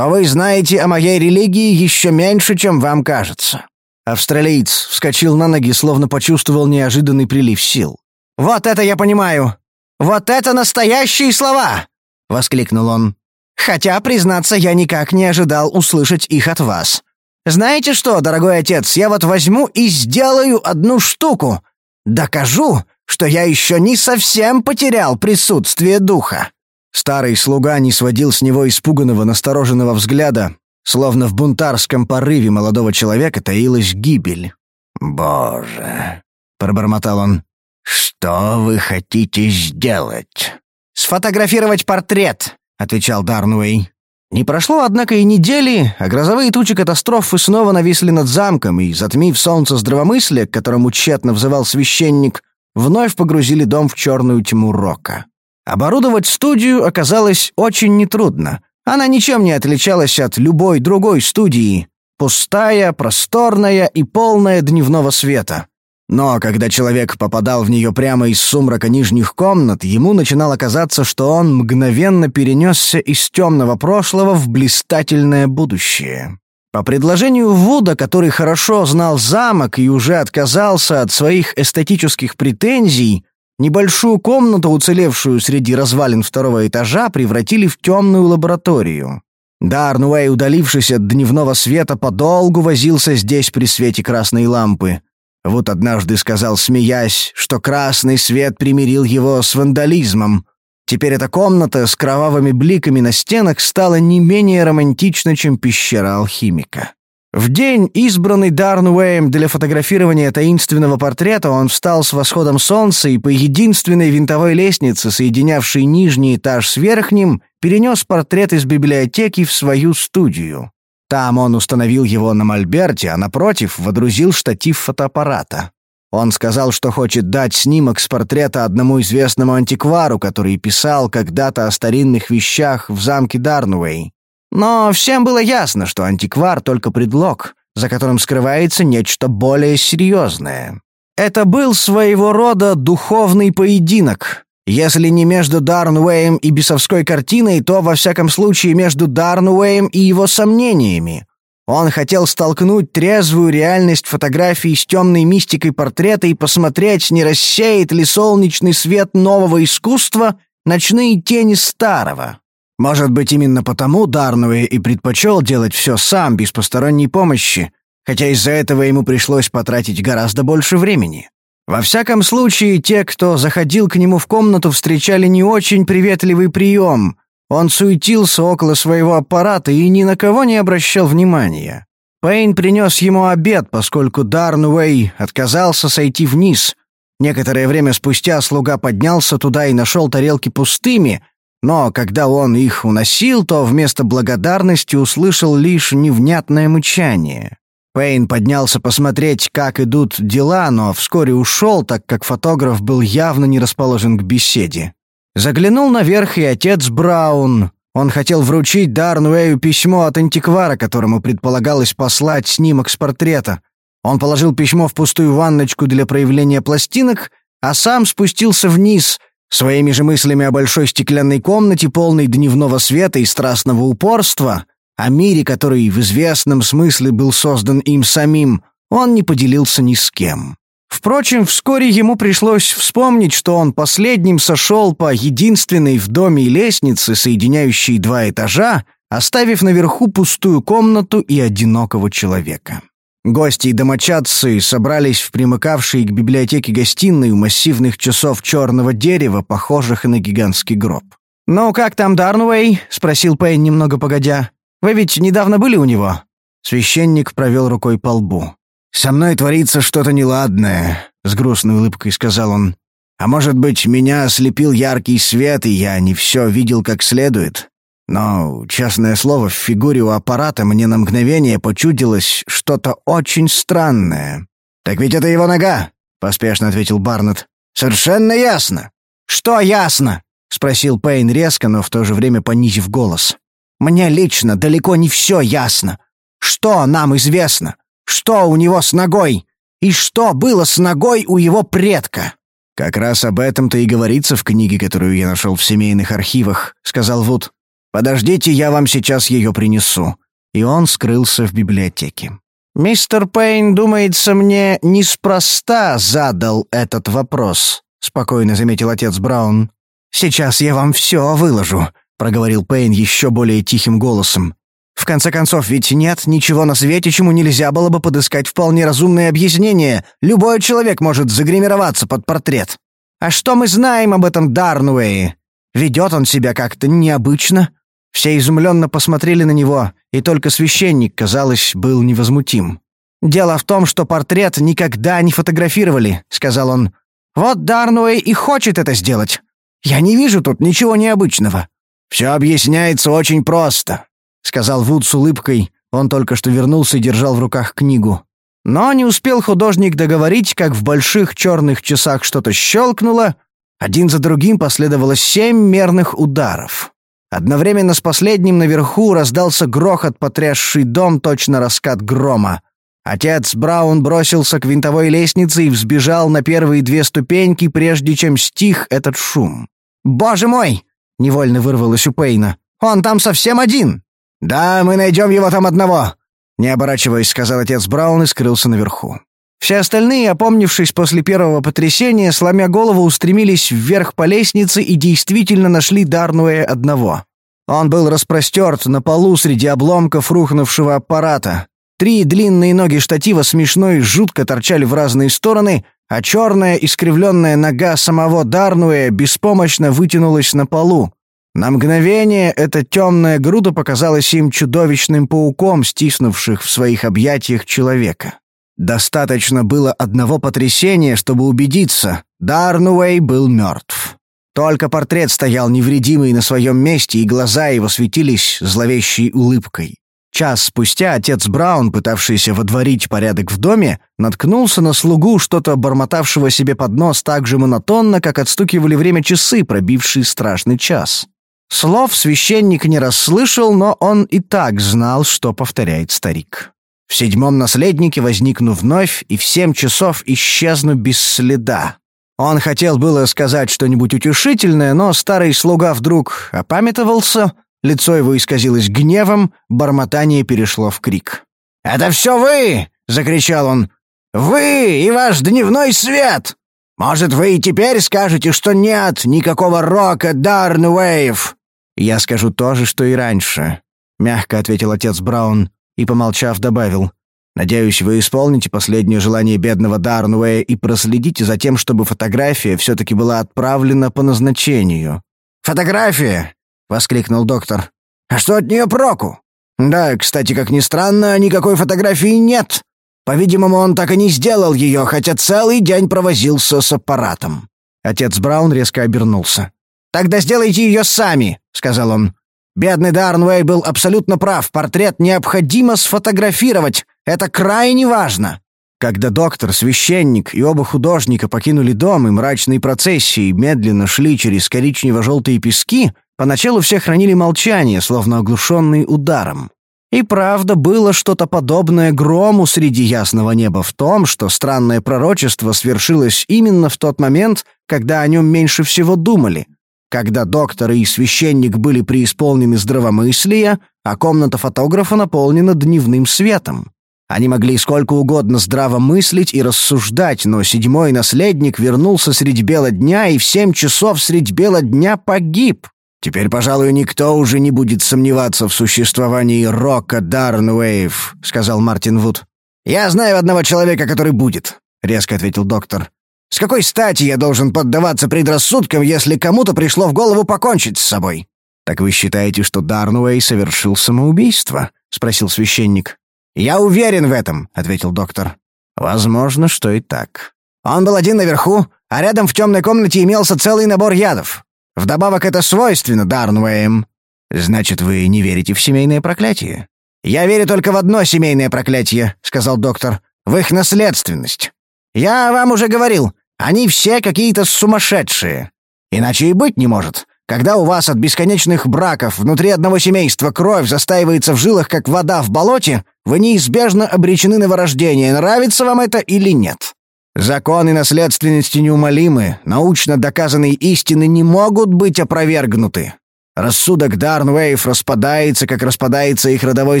то вы знаете о моей религии еще меньше, чем вам кажется». Австралиец вскочил на ноги, словно почувствовал неожиданный прилив сил. «Вот это я понимаю! Вот это настоящие слова!» — воскликнул он. «Хотя, признаться, я никак не ожидал услышать их от вас. Знаете что, дорогой отец, я вот возьму и сделаю одну штуку. Докажу, что я еще не совсем потерял присутствие духа». Старый слуга не сводил с него испуганного, настороженного взгляда, словно в бунтарском порыве молодого человека таилась гибель. «Боже!» — пробормотал он. «Что вы хотите сделать?» «Сфотографировать портрет», — отвечал Дарнуэй. Не прошло, однако, и недели, а грозовые тучи катастрофы снова нависли над замком, и, затмив солнце здравомыслия, к которому тщетно взывал священник, вновь погрузили дом в черную тьму рока. Оборудовать студию оказалось очень нетрудно. Она ничем не отличалась от любой другой студии. Пустая, просторная и полная дневного света. Но когда человек попадал в нее прямо из сумрака нижних комнат, ему начинало казаться, что он мгновенно перенесся из темного прошлого в блистательное будущее. По предложению Вуда, который хорошо знал замок и уже отказался от своих эстетических претензий, небольшую комнату, уцелевшую среди развалин второго этажа, превратили в темную лабораторию. Дарнуэй, удалившись от дневного света, подолгу возился здесь при свете красной лампы. Вот однажды сказал, смеясь, что красный свет примирил его с вандализмом. Теперь эта комната с кровавыми бликами на стенах стала не менее романтична, чем пещера алхимика. В день, избранный Дарнуэем для фотографирования таинственного портрета, он встал с восходом солнца и по единственной винтовой лестнице, соединявшей нижний этаж с верхним, перенес портрет из библиотеки в свою студию. Там он установил его на мольберте, а напротив водрузил штатив фотоаппарата. Он сказал, что хочет дать снимок с портрета одному известному антиквару, который писал когда-то о старинных вещах в замке Дарнуэй. Но всем было ясно, что антиквар — только предлог, за которым скрывается нечто более серьезное. Это был своего рода духовный поединок, если не между Дарнуэем и бесовской картиной, то, во всяком случае, между Дарнуэем и его сомнениями. Он хотел столкнуть трезвую реальность фотографии с темной мистикой портрета и посмотреть, не рассеет ли солнечный свет нового искусства ночные тени старого. Может быть, именно потому Дарнуэй и предпочел делать все сам, без посторонней помощи, хотя из-за этого ему пришлось потратить гораздо больше времени. Во всяком случае, те, кто заходил к нему в комнату, встречали не очень приветливый прием. Он суетился около своего аппарата и ни на кого не обращал внимания. Пейн принес ему обед, поскольку Дарнуэй отказался сойти вниз. Некоторое время спустя слуга поднялся туда и нашел тарелки пустыми, но когда он их уносил, то вместо благодарности услышал лишь невнятное мычание. Пейн поднялся посмотреть, как идут дела, но вскоре ушел, так как фотограф был явно не расположен к беседе. Заглянул наверх и отец Браун. Он хотел вручить Дарнуэю письмо от антиквара, которому предполагалось послать снимок с портрета. Он положил письмо в пустую ванночку для проявления пластинок, а сам спустился вниз, своими же мыслями о большой стеклянной комнате, полной дневного света и страстного упорства, о мире, который в известном смысле был создан им самим, он не поделился ни с кем. Впрочем, вскоре ему пришлось вспомнить, что он последним сошел по единственной в доме лестнице, соединяющей два этажа, оставив наверху пустую комнату и одинокого человека. Гости и домочадцы собрались в примыкавшей к библиотеке гостиной у массивных часов черного дерева, похожих на гигантский гроб. «Ну, как там Дарнуэй?» — спросил Пейн немного погодя. Вы ведь недавно были у него?» Священник провел рукой по лбу. «Со мной творится что-то неладное», — с грустной улыбкой сказал он. «А может быть, меня ослепил яркий свет, и я не все видел как следует? Но, честное слово, в фигуре у аппарата мне на мгновение почудилось что-то очень странное». «Так ведь это его нога», — поспешно ответил Барнетт. «Совершенно ясно». «Что ясно?» — спросил Пейн резко, но в то же время понизив голос. Мне лично далеко не все ясно. Что нам известно? Что у него с ногой? И что было с ногой у его предка?» «Как раз об этом-то и говорится в книге, которую я нашел в семейных архивах», — сказал Вуд. «Подождите, я вам сейчас ее принесу». И он скрылся в библиотеке. «Мистер Пейн, думается мне, неспроста задал этот вопрос», — спокойно заметил отец Браун. «Сейчас я вам все выложу проговорил Пейн еще более тихим голосом. В конце концов, ведь нет ничего на свете, чему нельзя было бы подыскать вполне разумное объяснение. Любой человек может загримироваться под портрет. А что мы знаем об этом Дарнуэе? Ведет он себя как-то необычно. Все изумленно посмотрели на него, и только священник, казалось, был невозмутим. «Дело в том, что портрет никогда не фотографировали», — сказал он. «Вот Дарнуэй и хочет это сделать. Я не вижу тут ничего необычного. «Все объясняется очень просто», — сказал Вуд с улыбкой. Он только что вернулся и держал в руках книгу. Но не успел художник договорить, как в больших черных часах что-то щелкнуло. Один за другим последовало семь мерных ударов. Одновременно с последним наверху раздался грохот, потрясший дом, точно раскат грома. Отец Браун бросился к винтовой лестнице и взбежал на первые две ступеньки, прежде чем стих этот шум. «Боже мой!» — невольно вырвалось у Пейна. «Он там совсем один!» «Да, мы найдем его там одного!» Не оборачиваясь, сказал отец Браун и скрылся наверху. Все остальные, опомнившись после первого потрясения, сломя голову, устремились вверх по лестнице и действительно нашли Дарнуэя одного. Он был распростерт на полу среди обломков рухнувшего аппарата. Три длинные ноги штатива смешно и жутко торчали в разные стороны, а черная искривленная нога самого Дарнуэя беспомощно вытянулась на полу. На мгновение эта темная груда показалась им чудовищным пауком, стиснувших в своих объятиях человека. Достаточно было одного потрясения, чтобы убедиться, Дарнуэй был мертв. Только портрет стоял невредимый на своем месте, и глаза его светились зловещей улыбкой. Час спустя отец Браун, пытавшийся водворить порядок в доме, наткнулся на слугу, что-то бормотавшего себе под нос так же монотонно, как отстукивали время часы, пробившие страшный час. Слов священник не расслышал, но он и так знал, что повторяет старик. В седьмом наследнике возникну вновь и в семь часов исчезну без следа. Он хотел было сказать что-нибудь утешительное, но старый слуга вдруг опамятовался, лицо его исказилось гневом, бормотание перешло в крик. «Это все вы!» — закричал он. «Вы и ваш дневной свет! Может, вы и теперь скажете, что нет никакого рока Дарнуэев?» «Я скажу то же, что и раньше», — мягко ответил отец Браун и, помолчав, добавил. «Надеюсь, вы исполните последнее желание бедного Дарнуэя и проследите за тем, чтобы фотография все-таки была отправлена по назначению». «Фотография!» — воскликнул доктор. «А что от нее проку?» «Да, кстати, как ни странно, никакой фотографии нет. По-видимому, он так и не сделал ее, хотя целый день провозился с аппаратом». Отец Браун резко обернулся. «Тогда сделайте ее сами», — сказал он. Бедный Дарнвей был абсолютно прав. Портрет необходимо сфотографировать. Это крайне важно. Когда доктор, священник и оба художника покинули дом и мрачной процессией медленно шли через коричнево-желтые пески, поначалу все хранили молчание, словно оглушенные ударом. И правда, было что-то подобное грому среди ясного неба в том, что странное пророчество свершилось именно в тот момент, когда о нем меньше всего думали — когда доктор и священник были преисполнены здравомыслия, а комната фотографа наполнена дневным светом. Они могли сколько угодно здраво мыслить и рассуждать, но седьмой наследник вернулся средь бела дня и в семь часов средь бела дня погиб. Теперь, пожалуй, никто уже не будет сомневаться в существовании Рока Дарнуэйв, сказал Мартин Вуд. Я знаю одного человека, который будет, резко ответил доктор. С какой стати я должен поддаваться предрассудкам, если кому-то пришло в голову покончить с собой?» «Так вы считаете, что Дарнуэй совершил самоубийство?» — спросил священник. «Я уверен в этом», — ответил доктор. «Возможно, что и так. Он был один наверху, а рядом в темной комнате имелся целый набор ядов. Вдобавок это свойственно Дарнуэем. Значит, вы не верите в семейное проклятие?» «Я верю только в одно семейное проклятие», — сказал доктор. «В их наследственность. Я вам уже говорил, они все какие-то сумасшедшие. Иначе и быть не может. Когда у вас от бесконечных браков внутри одного семейства кровь застаивается в жилах, как вода в болоте, вы неизбежно обречены на вырождение, нравится вам это или нет. Законы наследственности неумолимы, научно доказанные истины не могут быть опровергнуты. Рассудок Дарнвейв распадается, как распадается их родовой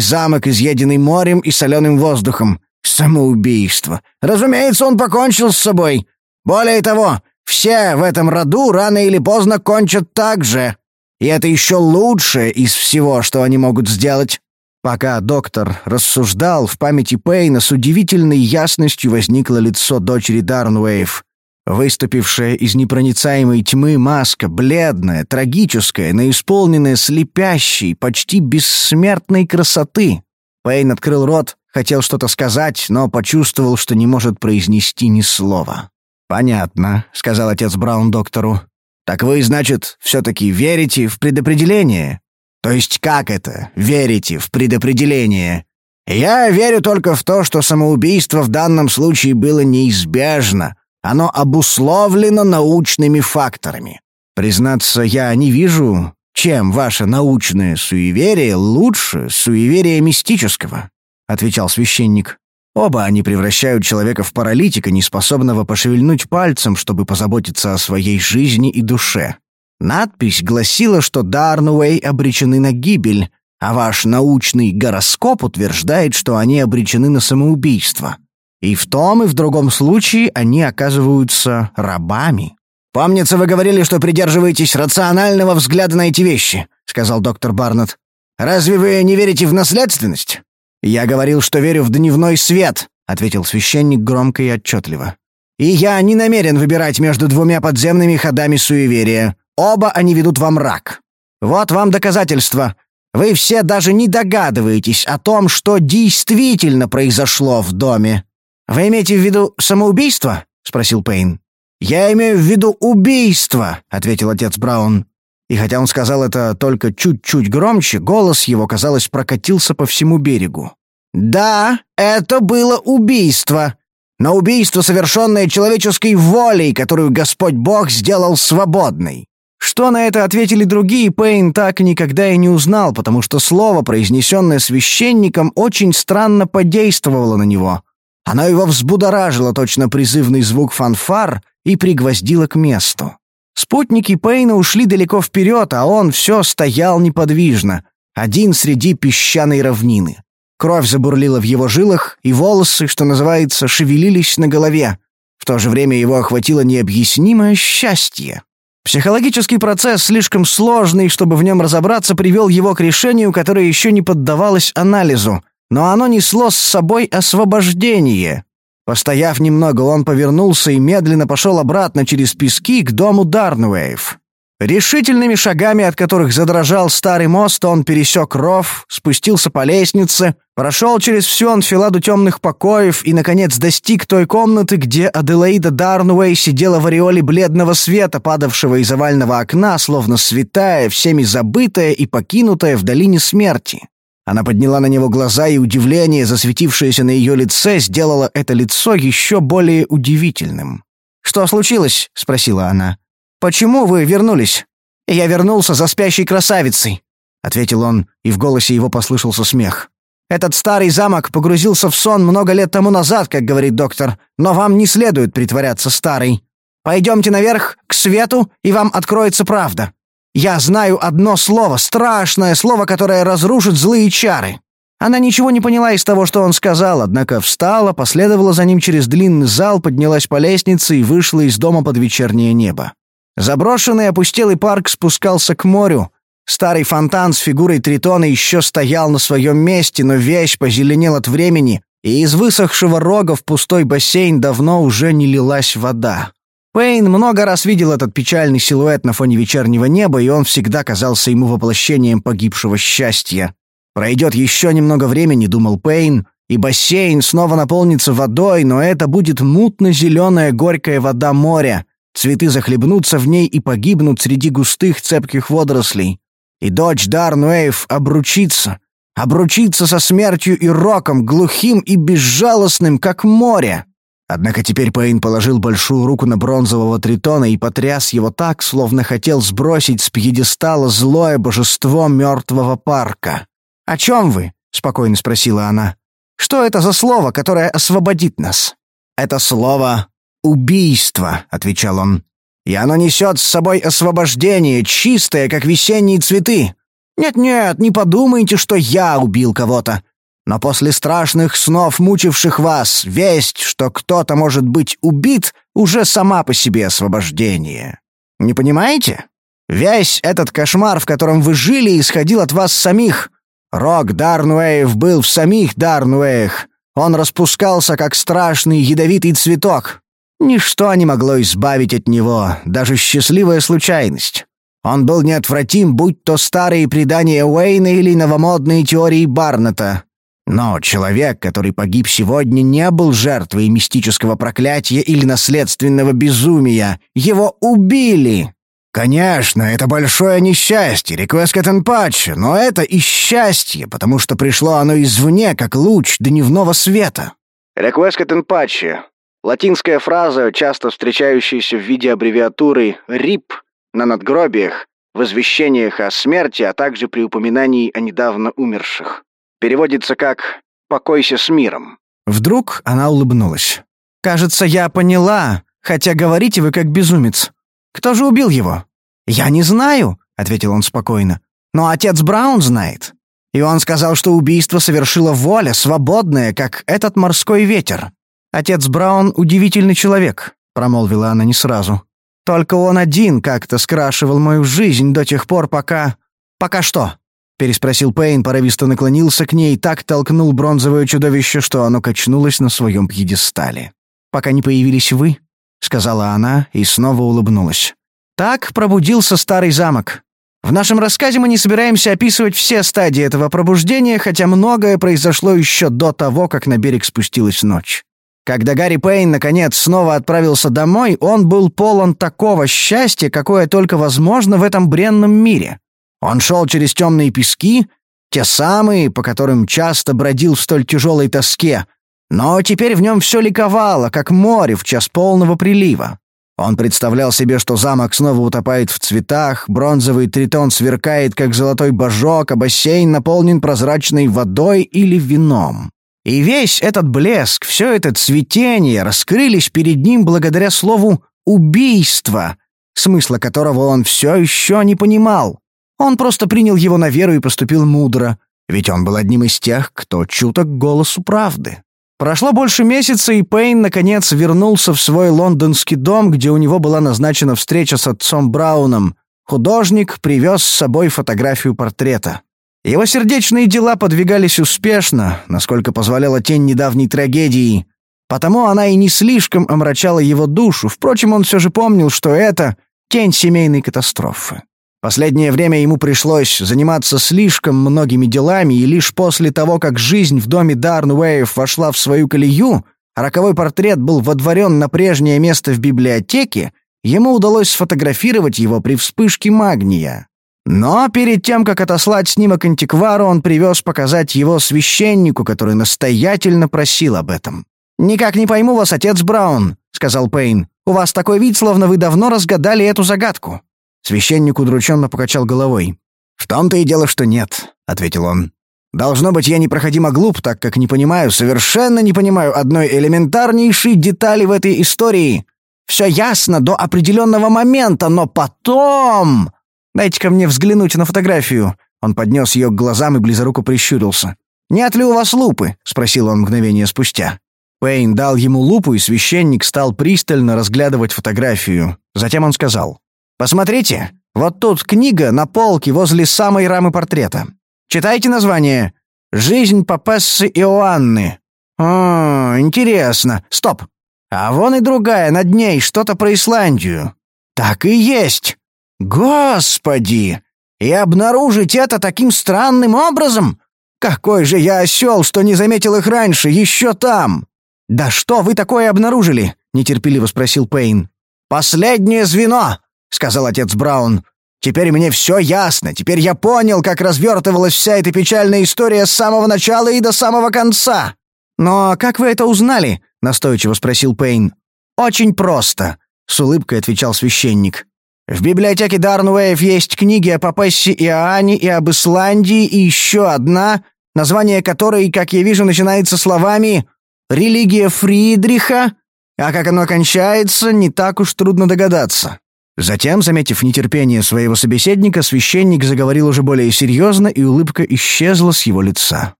замок, изъеденный морем и соленым воздухом. Самоубийство. Разумеется, он покончил с собой. Более того, все в этом роду рано или поздно кончат так же. И это еще лучшее из всего, что они могут сделать. Пока доктор рассуждал, в памяти Пейна с удивительной ясностью возникло лицо дочери Дарнуэйв. Выступившая из непроницаемой тьмы маска, бледная, трагическая, но исполненная слепящей, почти бессмертной красоты. Пейн открыл рот, хотел что-то сказать, но почувствовал, что не может произнести ни слова. «Понятно», — сказал отец Браун доктору. «Так вы, значит, все-таки верите в предопределение?» «То есть как это, верите в предопределение?» «Я верю только в то, что самоубийство в данном случае было неизбежно. Оно обусловлено научными факторами. Признаться, я не вижу, чем ваше научное суеверие лучше суеверия мистического», — отвечал священник. Оба они превращают человека в паралитика, неспособного пошевельнуть пальцем, чтобы позаботиться о своей жизни и душе. Надпись гласила, что Дарнуэй обречены на гибель, а ваш научный гороскоп утверждает, что они обречены на самоубийство. И в том и в другом случае они оказываются рабами. «Помнится, вы говорили, что придерживаетесь рационального взгляда на эти вещи», — сказал доктор Барнетт. «Разве вы не верите в наследственность?» «Я говорил, что верю в дневной свет», — ответил священник громко и отчетливо. «И я не намерен выбирать между двумя подземными ходами суеверия. Оба они ведут во мрак. Вот вам доказательство. Вы все даже не догадываетесь о том, что действительно произошло в доме. Вы имеете в виду самоубийство?» — спросил Пейн. «Я имею в виду убийство», — ответил отец Браун. И хотя он сказал это только чуть-чуть громче, голос его, казалось, прокатился по всему берегу. «Да, это было убийство. Но убийство, совершенное человеческой волей, которую Господь Бог сделал свободной». Что на это ответили другие, Пейн так никогда и не узнал, потому что слово, произнесенное священником, очень странно подействовало на него. Оно его взбудоражило точно призывный звук фанфар и пригвоздило к месту. Спутники Пейна ушли далеко вперед, а он все стоял неподвижно, один среди песчаной равнины. Кровь забурлила в его жилах, и волосы, что называется, шевелились на голове. В то же время его охватило необъяснимое счастье. Психологический процесс, слишком сложный, чтобы в нем разобраться, привел его к решению, которое еще не поддавалось анализу, но оно несло с собой освобождение. Постояв немного, он повернулся и медленно пошел обратно через пески к дому Дарнуэев. Решительными шагами, от которых задрожал старый мост, он пересек ров, спустился по лестнице, прошел через всю анфиладу темных покоев и, наконец, достиг той комнаты, где Аделаида Дарнуэй сидела в ореоле бледного света, падавшего из овального окна, словно святая, всеми забытая и покинутая в долине смерти. Она подняла на него глаза, и удивление, засветившееся на ее лице, сделало это лицо еще более удивительным. «Что случилось?» — спросила она. «Почему вы вернулись?» «Я вернулся за спящей красавицей», — ответил он, и в голосе его послышался смех. «Этот старый замок погрузился в сон много лет тому назад, как говорит доктор, но вам не следует притворяться старой. Пойдемте наверх, к свету, и вам откроется правда». Я знаю одно слово, страшное слово, которое разрушит злые чары». Она ничего не поняла из того, что он сказал, однако встала, последовала за ним через длинный зал, поднялась по лестнице и вышла из дома под вечернее небо. Заброшенный опустелый парк спускался к морю. Старый фонтан с фигурой Тритона еще стоял на своем месте, но вещь позеленел от времени, и из высохшего рога в пустой бассейн давно уже не лилась вода. Пейн много раз видел этот печальный силуэт на фоне вечернего неба, и он всегда казался ему воплощением погибшего счастья. Пройдет еще немного времени, думал Пейн, и бассейн снова наполнится водой, но это будет мутно-зеленая горькая вода моря. Цветы захлебнутся в ней и погибнут среди густых цепких водорослей. И дочь Дарнуэйв обручится. Обручится со смертью и роком, глухим и безжалостным, как море. Однако теперь Пейн положил большую руку на бронзового тритона и потряс его так, словно хотел сбросить с пьедестала злое божество мертвого парка. «О чем вы?» — спокойно спросила она. «Что это за слово, которое освободит нас?» «Это слово «убийство», — отвечал он. «И оно несет с собой освобождение, чистое, как весенние цветы. Нет-нет, не подумайте, что я убил кого-то. Но после страшных снов, мучивших вас, весть, что кто-то может быть убит, уже сама по себе освобождение. Не понимаете? Весь этот кошмар, в котором вы жили, исходил от вас самих. Рок Дарнуэев был в самих Дарнуэях. Он распускался, как страшный ядовитый цветок. Ничто не могло избавить от него, даже счастливая случайность. Он был неотвратим, будь то старые предания Уэйна или новомодные теории Барнета. Но человек, который погиб сегодня, не был жертвой мистического проклятия или наследственного безумия. Его убили. Конечно, это большое несчастье, Реквескатенпатч, но это и счастье, потому что пришло оно извне, как луч дневного света. Реквескатенпатч — латинская фраза, часто встречающаяся в виде аббревиатуры «рип» на надгробиях, в извещениях о смерти, а также при упоминании о недавно умерших. Переводится как «покойся с миром». Вдруг она улыбнулась. «Кажется, я поняла, хотя говорите вы как безумец. Кто же убил его?» «Я не знаю», — ответил он спокойно. «Но отец Браун знает. И он сказал, что убийство совершила воля, свободная, как этот морской ветер. Отец Браун — удивительный человек», — промолвила она не сразу. «Только он один как-то скрашивал мою жизнь до тех пор, пока...» «Пока что?» — переспросил Пейн, порывисто наклонился к ней и так толкнул бронзовое чудовище, что оно качнулось на своем пьедестале. «Пока не появились вы», — сказала она и снова улыбнулась. Так пробудился старый замок. В нашем рассказе мы не собираемся описывать все стадии этого пробуждения, хотя многое произошло еще до того, как на берег спустилась ночь. Когда Гарри Пейн, наконец, снова отправился домой, он был полон такого счастья, какое только возможно в этом бренном мире. Он шел через темные пески, те самые, по которым часто бродил в столь тяжелой тоске, но теперь в нем все ликовало, как море в час полного прилива. Он представлял себе, что замок снова утопает в цветах, бронзовый тритон сверкает, как золотой божок, а бассейн наполнен прозрачной водой или вином. И весь этот блеск, все это цветение раскрылись перед ним благодаря слову «убийство», смысла которого он все еще не понимал. Он просто принял его на веру и поступил мудро, ведь он был одним из тех, кто чуток голосу правды. Прошло больше месяца, и Пейн, наконец, вернулся в свой лондонский дом, где у него была назначена встреча с отцом Брауном. Художник привез с собой фотографию портрета. Его сердечные дела подвигались успешно, насколько позволяла тень недавней трагедии. Потому она и не слишком омрачала его душу, впрочем, он все же помнил, что это тень семейной катастрофы. Последнее время ему пришлось заниматься слишком многими делами, и лишь после того, как жизнь в доме Дарнуэев вошла в свою колею, а роковой портрет был водворен на прежнее место в библиотеке, ему удалось сфотографировать его при вспышке магния. Но перед тем, как отослать снимок антиквару, он привез показать его священнику, который настоятельно просил об этом. «Никак не пойму вас, отец Браун», — сказал Пейн. «У вас такой вид, словно вы давно разгадали эту загадку». Священник удрученно покачал головой. «В том-то и дело, что нет», — ответил он. «Должно быть, я непроходимо глуп, так как не понимаю, совершенно не понимаю одной элементарнейшей детали в этой истории. Все ясно до определенного момента, но потом...» «Дайте-ка мне взглянуть на фотографию». Он поднес ее к глазам и близоруко прищурился. «Нет ли у вас лупы?» — спросил он мгновение спустя. Пейн дал ему лупу, и священник стал пристально разглядывать фотографию. Затем он сказал. Посмотрите, вот тут книга на полке возле самой рамы портрета. Читайте название. «Жизнь Папессы Иоанны». О, интересно. Стоп. А вон и другая, над ней, что-то про Исландию. Так и есть. Господи! И обнаружить это таким странным образом? Какой же я осел, что не заметил их раньше, еще там! Да что вы такое обнаружили? Нетерпеливо спросил Пейн. Последнее звено! — сказал отец Браун. «Теперь мне все ясно. Теперь я понял, как развертывалась вся эта печальная история с самого начала и до самого конца». «Но как вы это узнали?» — настойчиво спросил Пейн. «Очень просто», — с улыбкой отвечал священник. «В библиотеке Дарнуэев есть книги о Папессе Иоанне и об Исландии и еще одна, название которой, как я вижу, начинается словами «Религия Фридриха», а как оно кончается, не так уж трудно догадаться. Затем, заметив нетерпение своего собеседника, священник заговорил уже более серьезно, и улыбка исчезла с его лица.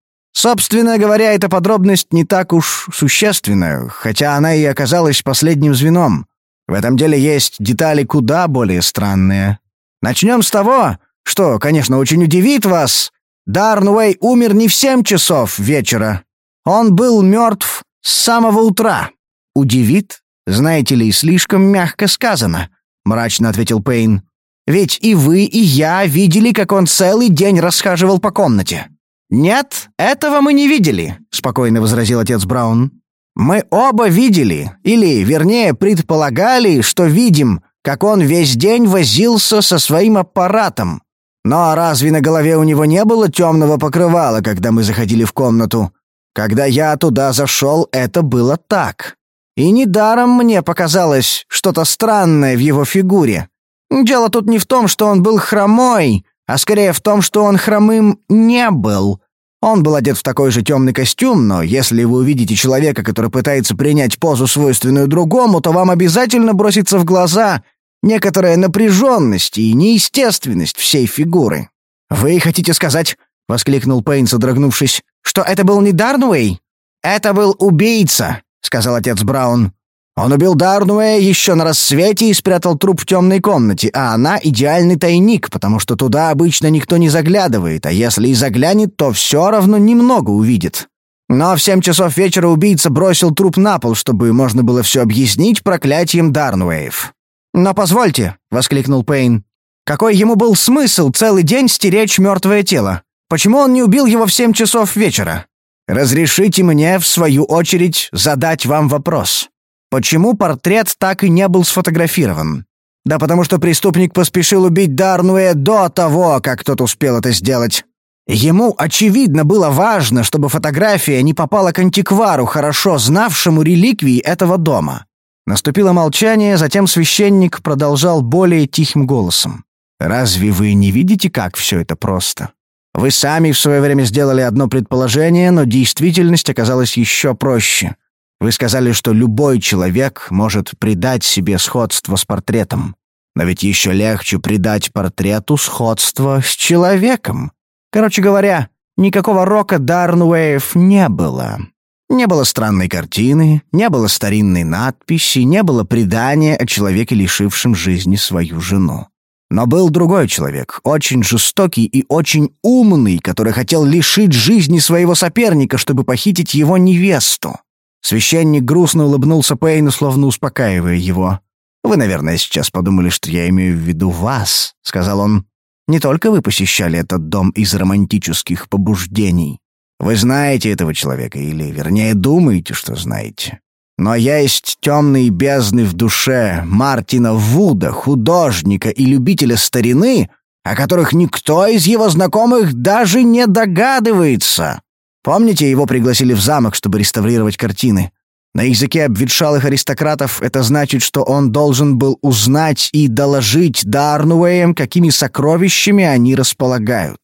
Собственно говоря, эта подробность не так уж существенная, хотя она и оказалась последним звеном. В этом деле есть детали куда более странные. Начнем с того, что, конечно, очень удивит вас. Дарнуэй умер не в семь часов вечера. Он был мертв с самого утра. Удивит? Знаете ли, слишком мягко сказано —— мрачно ответил Пейн. «Ведь и вы, и я видели, как он целый день расхаживал по комнате». «Нет, этого мы не видели», — спокойно возразил отец Браун. «Мы оба видели, или, вернее, предполагали, что видим, как он весь день возился со своим аппаратом. Но разве на голове у него не было темного покрывала, когда мы заходили в комнату? Когда я туда зашел, это было так. И недаром мне показалось что-то странное в его фигуре. Дело тут не в том, что он был хромой, а скорее в том, что он хромым не был. Он был одет в такой же темный костюм, но если вы увидите человека, который пытается принять позу, свойственную другому, то вам обязательно бросится в глаза некоторая напряженность и неестественность всей фигуры. «Вы хотите сказать, — воскликнул Пейн, содрогнувшись, — что это был не Дарнуэй?» «Это был убийца», — сказал отец Браун. Он убил Дарнуэя еще на рассвете и спрятал труп в темной комнате, а она — идеальный тайник, потому что туда обычно никто не заглядывает, а если и заглянет, то все равно немного увидит. Но в семь часов вечера убийца бросил труп на пол, чтобы можно было все объяснить проклятием Дарнуэев. «Но позвольте», — воскликнул Пейн, — «какой ему был смысл целый день стеречь мертвое тело? Почему он не убил его в семь часов вечера? Разрешите мне, в свою очередь, задать вам вопрос». Почему портрет так и не был сфотографирован? Да потому что преступник поспешил убить Дарнуэ до того, как тот успел это сделать. Ему, очевидно, было важно, чтобы фотография не попала к антиквару, хорошо знавшему реликвии этого дома. Наступило молчание, затем священник продолжал более тихим голосом. «Разве вы не видите, как все это просто? Вы сами в свое время сделали одно предположение, но действительность оказалась еще проще. Вы сказали, что любой человек может придать себе сходство с портретом. Но ведь еще легче придать портрету сходство с человеком. Короче говоря, никакого рока Дарнуэев не было. Не было странной картины, не было старинной надписи, не было предания о человеке, лишившем жизни свою жену. Но был другой человек, очень жестокий и очень умный, который хотел лишить жизни своего соперника, чтобы похитить его невесту. Священник грустно улыбнулся Пейну, словно успокаивая его. «Вы, наверное, сейчас подумали, что я имею в виду вас», — сказал он. «Не только вы посещали этот дом из романтических побуждений. Вы знаете этого человека, или, вернее, думаете, что знаете. Но есть темные бездны в душе Мартина Вуда, художника и любителя старины, о которых никто из его знакомых даже не догадывается. Помните, его пригласили в замок, чтобы реставрировать картины? На языке обветшалых аристократов это значит, что он должен был узнать и доложить Дарнуэям, какими сокровищами они располагают.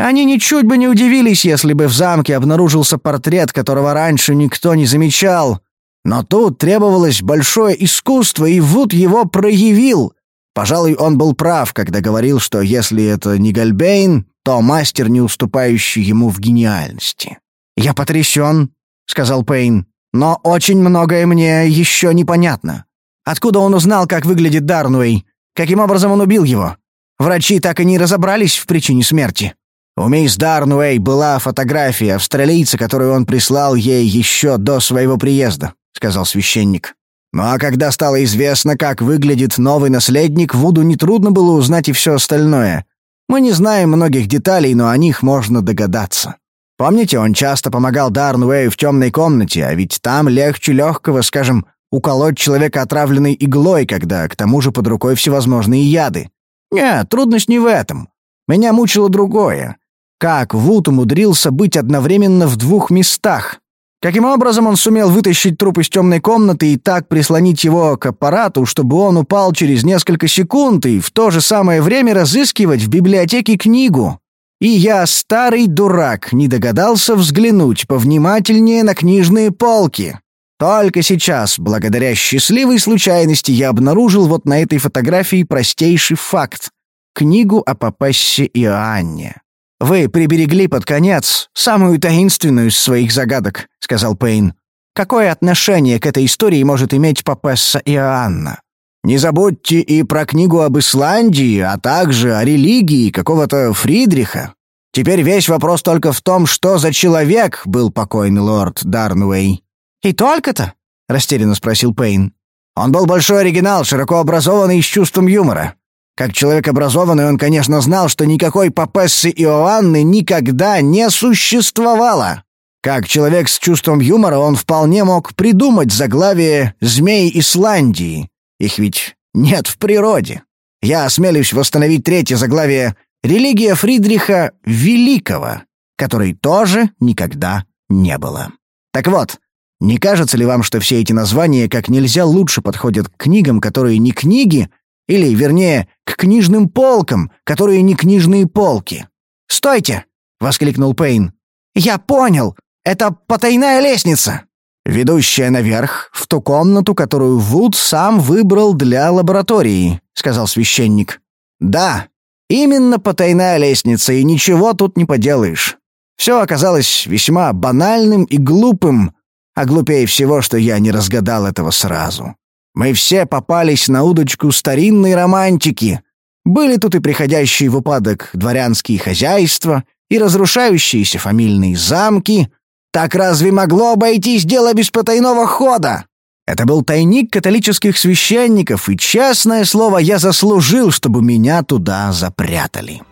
Они ничуть бы не удивились, если бы в замке обнаружился портрет, которого раньше никто не замечал. Но тут требовалось большое искусство, и Вуд его проявил. Пожалуй, он был прав, когда говорил, что если это не Гальбейн, то мастер, не уступающий ему в гениальности. «Я потрясен», — сказал Пейн, — «но очень многое мне еще непонятно. Откуда он узнал, как выглядит Дарнуэй? Каким образом он убил его? Врачи так и не разобрались в причине смерти. У мисс Дарнуэй была фотография австралийца, которую он прислал ей еще до своего приезда», — сказал священник. Ну а когда стало известно, как выглядит новый наследник, Вуду нетрудно было узнать и все остальное. Мы не знаем многих деталей, но о них можно догадаться. Помните, он часто помогал Дарнуэю в темной комнате, а ведь там легче легкого, скажем, уколоть человека отравленной иглой, когда к тому же под рукой всевозможные яды. Нет, трудность не в этом. Меня мучило другое. Как Вуд умудрился быть одновременно в двух местах? Каким образом он сумел вытащить труп из темной комнаты и так прислонить его к аппарату, чтобы он упал через несколько секунд и в то же самое время разыскивать в библиотеке книгу? И я, старый дурак, не догадался взглянуть повнимательнее на книжные полки. Только сейчас, благодаря счастливой случайности, я обнаружил вот на этой фотографии простейший факт — книгу о папессе Иоанне. «Вы приберегли под конец самую таинственную из своих загадок», — сказал Пейн. «Какое отношение к этой истории может иметь Папесса Иоанна? Не забудьте и про книгу об Исландии, а также о религии какого-то Фридриха. Теперь весь вопрос только в том, что за человек был покойный лорд Дарнуэй». «И только-то?» — растерянно спросил Пейн. «Он был большой оригинал, широко образованный и с чувством юмора. Как человек образованный, он, конечно, знал, что никакой Папессы Иоанны никогда не существовало. Как человек с чувством юмора, он вполне мог придумать заглавие «Змей Исландии». Их ведь нет в природе. Я осмелюсь восстановить третье заглавие «Религия Фридриха Великого», которой тоже никогда не было. Так вот, не кажется ли вам, что все эти названия как нельзя лучше подходят к книгам, которые не книги, или, вернее, к книжным полкам, которые не книжные полки. «Стойте!» — воскликнул Пейн. «Я понял! Это потайная лестница!» «Ведущая наверх, в ту комнату, которую Вуд сам выбрал для лаборатории», — сказал священник. «Да, именно потайная лестница, и ничего тут не поделаешь. Все оказалось весьма банальным и глупым, а глупее всего, что я не разгадал этого сразу. Мы все попались на удочку старинной романтики. Были тут и приходящие в упадок дворянские хозяйства, и разрушающиеся фамильные замки. Так разве могло обойтись дело без потайного хода? Это был тайник католических священников, и, честное слово, я заслужил, чтобы меня туда запрятали.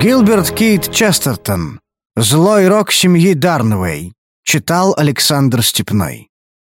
Гилберт Кейт Честертон. «Злой рок семьи Дарнвей», читал Александр Степной.